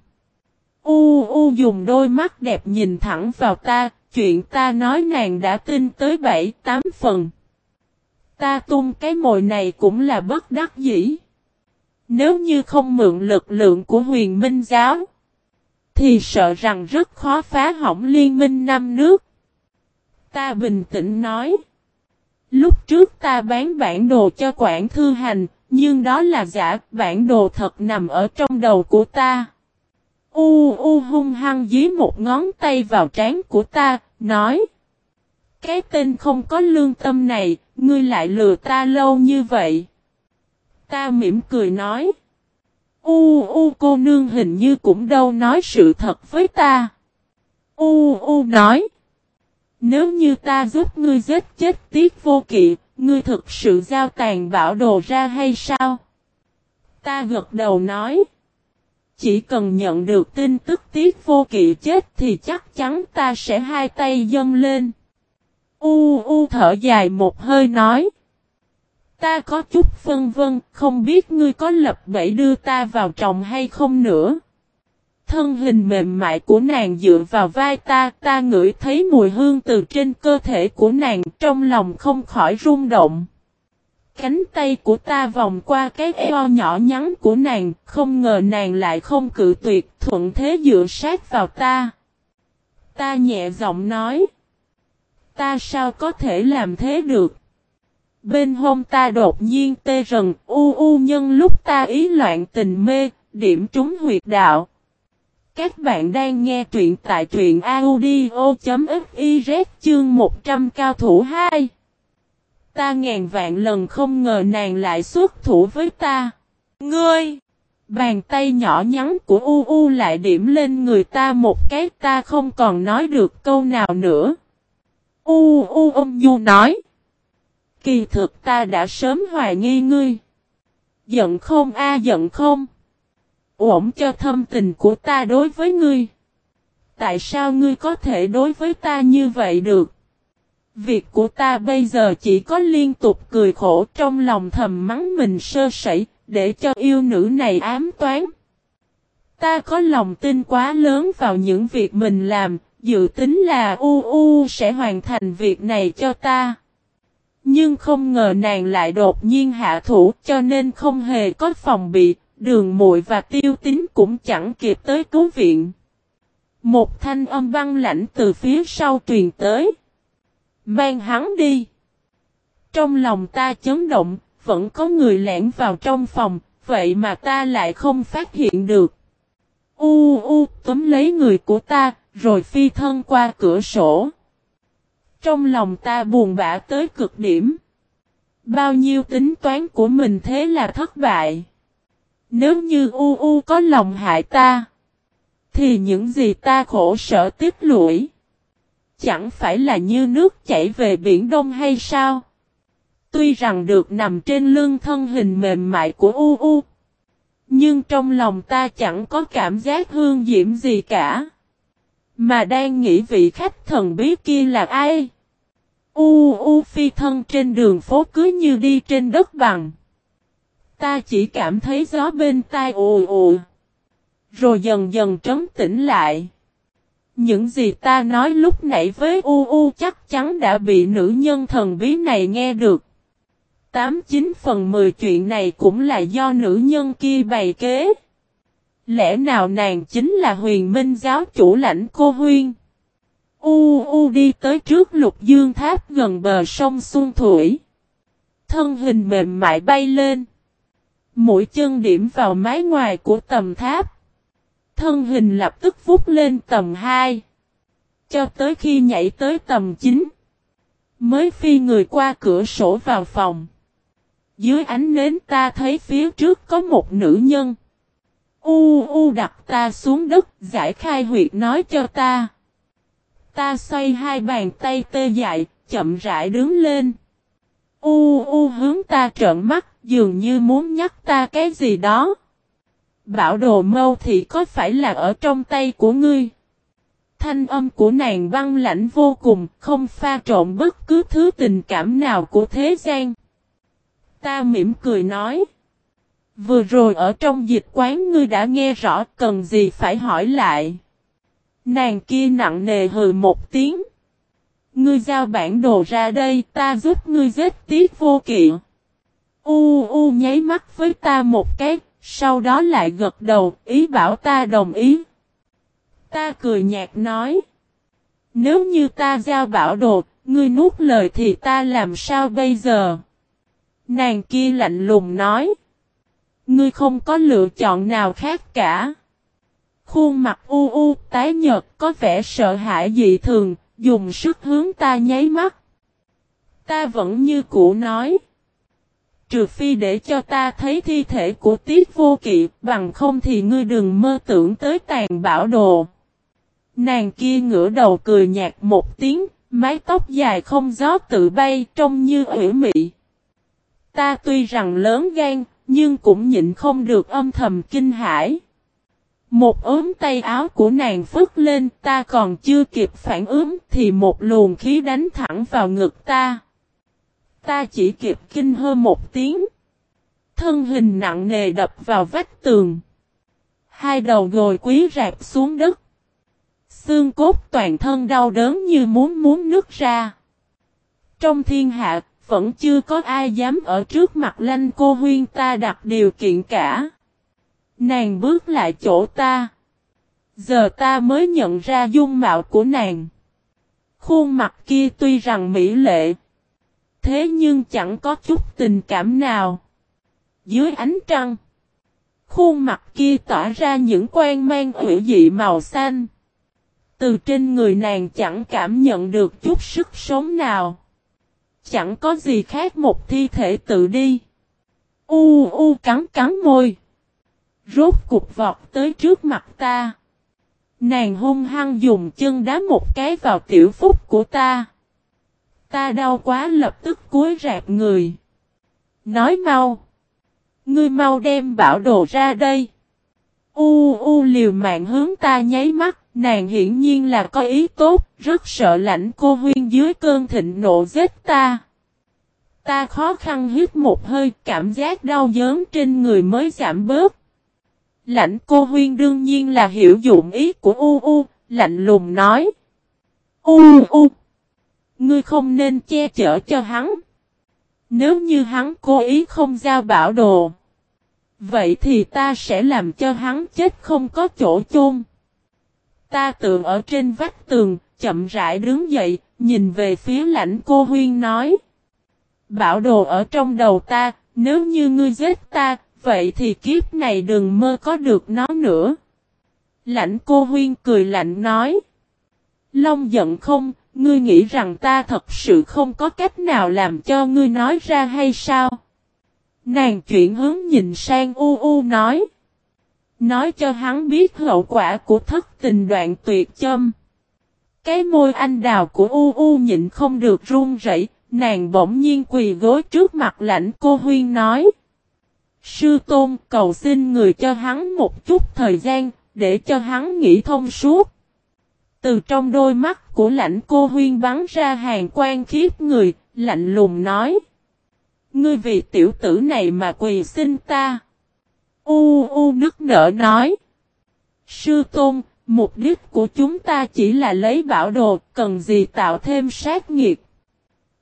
S1: U u dùng đôi mắt đẹp nhìn thẳng vào ta, chuyện ta nói nàng đã tin tới bảy tám phần. Ta tung cái mồi này cũng là bất đắc dĩ. Nếu như không mượn lực lượng của huyền minh giáo, thì sợ rằng rất khó phá hỏng liên minh năm nước. Ta bình tĩnh nói. Lúc trước ta bán bản đồ cho quản thư hành, nhưng đó là giả, bản đồ thật nằm ở trong đầu của ta. U u hung hăng dí một ngón tay vào trán của ta, nói. Cái tên không có lương tâm này, ngươi lại lừa ta lâu như vậy. Ta mỉm cười nói. U u cô nương hình như cũng đâu nói sự thật với ta. U u nói. Nếu như ta giúp ngươi giết chết tiết vô kỵ, ngươi thực sự giao tàn bảo đồ ra hay sao? Ta gật đầu nói. Chỉ cần nhận được tin tức tiết vô kỵ chết thì chắc chắn ta sẽ hai tay dâng lên. U u thở dài một hơi nói. Ta có chút phân vân, không biết ngươi có lập bẫy đưa ta vào chồng hay không nữa. Thân hình mềm mại của nàng dựa vào vai ta, ta ngửi thấy mùi hương từ trên cơ thể của nàng, trong lòng không khỏi rung động. Cánh tay của ta vòng qua cái eo nhỏ nhắn của nàng, không ngờ nàng lại không cự tuyệt, thuận thế dựa sát vào ta. Ta nhẹ giọng nói. Ta sao có thể làm thế được? Bên hông ta đột nhiên tê rần, u u nhân lúc ta ý loạn tình mê, điểm trúng huyệt đạo. Các bạn đang nghe truyện tại truyện audio.fiz chương 100 cao thủ 2. Ta ngàn vạn lần không ngờ nàng lại xuất thủ với ta. Ngươi! Bàn tay nhỏ nhắn của U U lại điểm lên người ta một cái, ta không còn nói được câu nào nữa. U U ôm Du nói. Kỳ thực ta đã sớm hoài nghi ngươi. Giận không a, giận không? Ổn cho thâm tình của ta đối với ngươi. Tại sao ngươi có thể đối với ta như vậy được? Việc của ta bây giờ chỉ có liên tục cười khổ trong lòng thầm mắng mình sơ sẩy, để cho yêu nữ này ám toán. Ta có lòng tin quá lớn vào những việc mình làm, dự tính là U U sẽ hoàn thành việc này cho ta. Nhưng không ngờ nàng lại đột nhiên hạ thủ cho nên không hề có phòng bị, đường muội và tiêu tính cũng chẳng kịp tới cứu viện. Một thanh âm băng lãnh từ phía sau truyền tới. Mang hắn đi. Trong lòng ta chấn động, vẫn có người lẻn vào trong phòng, vậy mà ta lại không phát hiện được. U u túm lấy người của ta, rồi phi thân qua cửa sổ. Trong lòng ta buồn bã tới cực điểm. Bao nhiêu tính toán của mình thế là thất bại. Nếu như U U có lòng hại ta, thì những gì ta khổ sở tiếp lũi, chẳng phải là như nước chảy về biển đông hay sao? Tuy rằng được nằm trên lưng thân hình mềm mại của U U, nhưng trong lòng ta chẳng có cảm giác hương diễm gì cả. Mà đang nghĩ vị khách thần bí kia là ai? U u phi thân trên đường phố cứ như đi trên đất bằng. Ta chỉ cảm thấy gió bên tai ù ù, Rồi dần dần trấn tĩnh lại. Những gì ta nói lúc nãy với U U chắc chắn đã bị nữ nhân thần bí này nghe được. 89 phần 10 chuyện này cũng là do nữ nhân kia bày kế. Lẽ nào nàng chính là huyền minh giáo chủ lãnh cô huyên? U U đi tới trước lục dương tháp gần bờ sông Xuân Thủy. Thân hình mềm mại bay lên. Mũi chân điểm vào mái ngoài của tầm tháp. Thân hình lập tức vút lên tầm 2. Cho tới khi nhảy tới tầm 9. Mới phi người qua cửa sổ vào phòng. Dưới ánh nến ta thấy phía trước có một nữ nhân. U u đặt ta xuống đất giải khai huyệt nói cho ta. Ta xoay hai bàn tay tê dại, chậm rãi đứng lên. U u hướng ta trợn mắt, dường như muốn nhắc ta cái gì đó. Bảo đồ mâu thì có phải là ở trong tay của ngươi? Thanh âm của nàng băng lãnh vô cùng, không pha trộn bất cứ thứ tình cảm nào của thế gian. Ta mỉm cười nói. Vừa rồi ở trong dịch quán ngươi đã nghe rõ cần gì phải hỏi lại. Nàng kia nặng nề hừ một tiếng. Ngươi giao bản đồ ra đây ta giúp ngươi giết tiết vô kỵ. U u nháy mắt với ta một cái, sau đó lại gật đầu, ý bảo ta đồng ý. Ta cười nhạt nói. Nếu như ta giao bảo đồ, ngươi nuốt lời thì ta làm sao bây giờ? Nàng kia lạnh lùng nói. Ngươi không có lựa chọn nào khác cả. Khuôn mặt u u, tái nhợt, có vẻ sợ hãi dị thường, dùng sức hướng ta nháy mắt. Ta vẫn như cũ nói. Trừ phi để cho ta thấy thi thể của tiết vô kỵ, bằng không thì ngươi đừng mơ tưởng tới tàn bảo đồ. Nàng kia ngửa đầu cười nhạt một tiếng, mái tóc dài không gió tự bay trông như ủy mị. Ta tuy rằng lớn gan, nhưng cũng nhịn không được âm thầm kinh hãi. Một ốm tay áo của nàng phức lên ta còn chưa kịp phản ứng thì một luồng khí đánh thẳng vào ngực ta. Ta chỉ kịp kinh hơ một tiếng. Thân hình nặng nề đập vào vách tường. Hai đầu gồi quý rạp xuống đất. Xương cốt toàn thân đau đớn như muốn muốn nứt ra. Trong thiên hạ, vẫn chưa có ai dám ở trước mặt lanh cô huyên ta đặt điều kiện cả. Nàng bước lại chỗ ta. Giờ ta mới nhận ra dung mạo của nàng. Khuôn mặt kia tuy rằng mỹ lệ. Thế nhưng chẳng có chút tình cảm nào. Dưới ánh trăng. Khuôn mặt kia tỏa ra những quan mang hữu dị màu xanh. Từ trên người nàng chẳng cảm nhận được chút sức sống nào. Chẳng có gì khác một thi thể tự đi. U u, cắn cắn môi. Rốt cục vọt tới trước mặt ta. Nàng hung hăng dùng chân đá một cái vào tiểu phúc của ta. Ta đau quá lập tức cúi rạp người. Nói mau. Ngươi mau đem bảo đồ ra đây. U u liều mạng hướng ta nháy mắt, nàng hiển nhiên là có ý tốt, rất sợ lãnh cô huyên dưới cơn thịnh nộ giết ta. Ta khó khăn hít một hơi, cảm giác đau đớn trên người mới giảm bớt. Lãnh cô huyên đương nhiên là hiểu dụng ý của U U, lạnh lùng nói. U U, ngươi không nên che chở cho hắn. Nếu như hắn cố ý không giao bảo đồ. Vậy thì ta sẽ làm cho hắn chết không có chỗ chôn. Ta tựa ở trên vách tường, chậm rãi đứng dậy, nhìn về phía lãnh cô huyên nói. Bảo đồ ở trong đầu ta, nếu như ngươi giết ta, vậy thì kiếp này đừng mơ có được nó nữa. Lãnh cô huyên cười lạnh nói. Long giận không, ngươi nghĩ rằng ta thật sự không có cách nào làm cho ngươi nói ra hay sao? Nàng chuyển hướng nhìn sang U U nói. Nói cho hắn biết hậu quả của thất tình đoạn tuyệt châm. Cái môi anh đào của U U nhịn không được run rẩy, nàng bỗng nhiên quỳ gối trước mặt lãnh cô huyên nói. Sư tôn cầu xin người cho hắn một chút thời gian, để cho hắn nghĩ thông suốt. Từ trong đôi mắt của lãnh cô huyên bắn ra hàng quan khiếp người, lạnh lùng nói. Ngươi vì tiểu tử này mà quỳ xin ta. U u nước nở nói. Sư tôn, mục đích của chúng ta chỉ là lấy bảo đồ, cần gì tạo thêm sát nghiệt.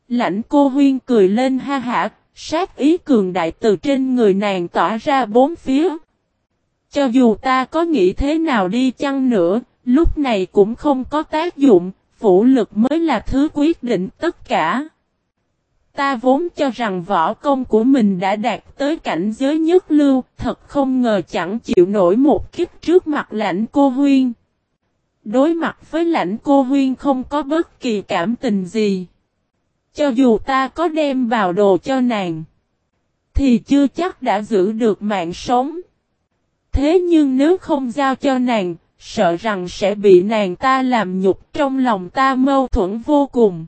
S1: Lãnh cô huyên cười lên ha hả, sát ý cường đại từ trên người nàng tỏa ra bốn phía. Cho dù ta có nghĩ thế nào đi chăng nữa, lúc này cũng không có tác dụng, vũ lực mới là thứ quyết định tất cả. Ta vốn cho rằng võ công của mình đã đạt tới cảnh giới nhất lưu, thật không ngờ chẳng chịu nổi một kiếp trước mặt lãnh cô huyên. Đối mặt với lãnh cô huyên không có bất kỳ cảm tình gì. Cho dù ta có đem vào đồ cho nàng, thì chưa chắc đã giữ được mạng sống. Thế nhưng nếu không giao cho nàng, sợ rằng sẽ bị nàng ta làm nhục trong lòng ta mâu thuẫn vô cùng.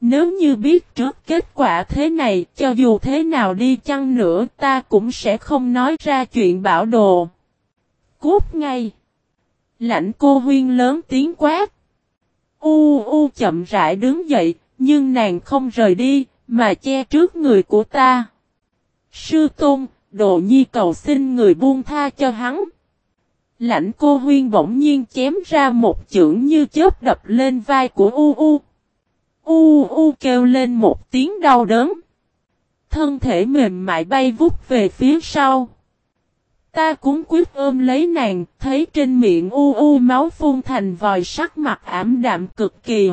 S1: Nếu như biết trước kết quả thế này, cho dù thế nào đi chăng nữa ta cũng sẽ không nói ra chuyện bảo đồ. Cút ngay. Lãnh cô huyên lớn tiếng quát. U u chậm rãi đứng dậy, nhưng nàng không rời đi, mà che trước người của ta. Sư Tôn, Độ Nhi cầu xin người buông tha cho hắn. Lãnh cô huyên bỗng nhiên chém ra một chưởng như chớp đập lên vai của U U. U U kêu lên một tiếng đau đớn. Thân thể mềm mại bay vút về phía sau. Ta cuốn quyết ôm lấy nàng, thấy trên miệng u u máu phun thành vòi sắc mặt ảm đạm cực kỳ.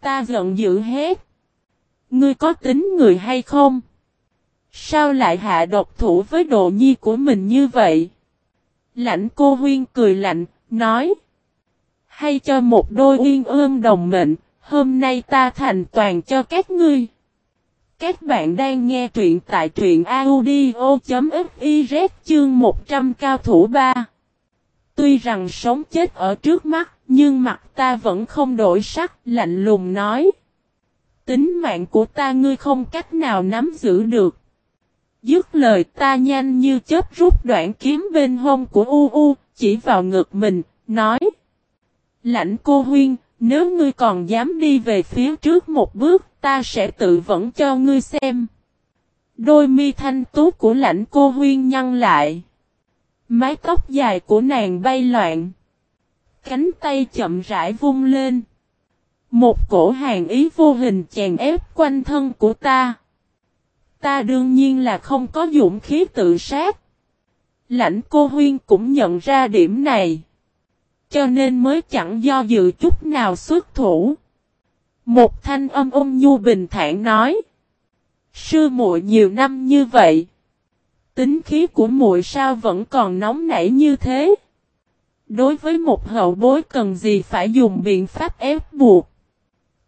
S1: Ta giận dữ hết. Ngươi có tính người hay không? Sao lại hạ độc thủ với độ nhi của mình như vậy? Lãnh cô huyên cười lạnh, nói. Hay cho một đôi uyên ương đồng mệnh, hôm nay ta thành toàn cho các ngươi. Các bạn đang nghe truyện tại truyện audio.fiz chương 100 cao thủ 3. Tuy rằng sống chết ở trước mắt, nhưng mặt ta vẫn không đổi sắc, lạnh lùng nói. Tính mạng của ta ngươi không cách nào nắm giữ được. Dứt lời ta nhanh như chớp rút đoạn kiếm bên hông của U U, chỉ vào ngực mình, nói. Lãnh cô huyên, nếu ngươi còn dám đi về phía trước một bước, ta sẽ tự vẫn cho ngươi xem. Đôi mi thanh tú của lãnh cô huyên nhăn lại. Mái tóc dài của nàng bay loạn. Cánh tay chậm rãi vung lên. Một cổ hàng ý vô hình chèn ép quanh thân của ta. Ta đương nhiên là không có dũng khí tự sát. Lãnh cô huyên cũng nhận ra điểm này. Cho nên mới chẳng do dự chút nào xuất thủ. Một thanh âm ôm nhu bình thản nói. Sư muội nhiều năm như vậy. Tính khí của muội sao vẫn còn nóng nảy như thế? Đối với một hậu bối cần gì phải dùng biện pháp ép buộc?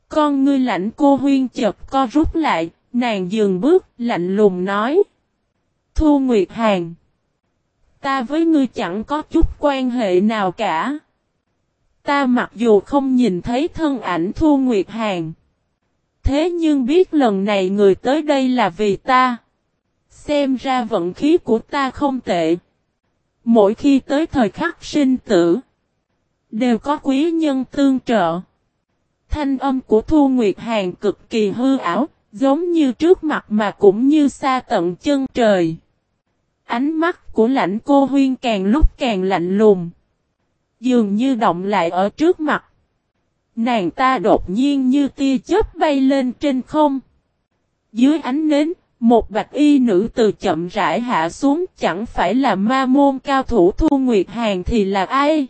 S1: Con ngươi lãnh cô huyên chợt co rút lại, nàng dừng bước, lạnh lùng nói. Thu Nguyệt Hàn. Ta với ngươi chẳng có chút quan hệ nào cả. Ta mặc dù không nhìn thấy thân ảnh Thu Nguyệt Hàn. Thế nhưng biết lần này người tới đây là vì ta. Xem ra vận khí của ta không tệ. Mỗi khi tới thời khắc sinh tử. Đều có quý nhân tương trợ. Thanh âm của Thu Nguyệt Hàn cực kỳ hư ảo. Giống như trước mặt mà cũng như xa tận chân trời. Ánh mắt của lãnh cô huyên càng lúc càng lạnh lùng dường như động lại ở trước mặt. Nàng ta đột nhiên như tia chớp bay lên trên không. Dưới ánh nến, một bạch y nữ từ chậm rãi hạ xuống chẳng phải là ma môn cao thủ Thu Nguyệt Hàng thì là ai?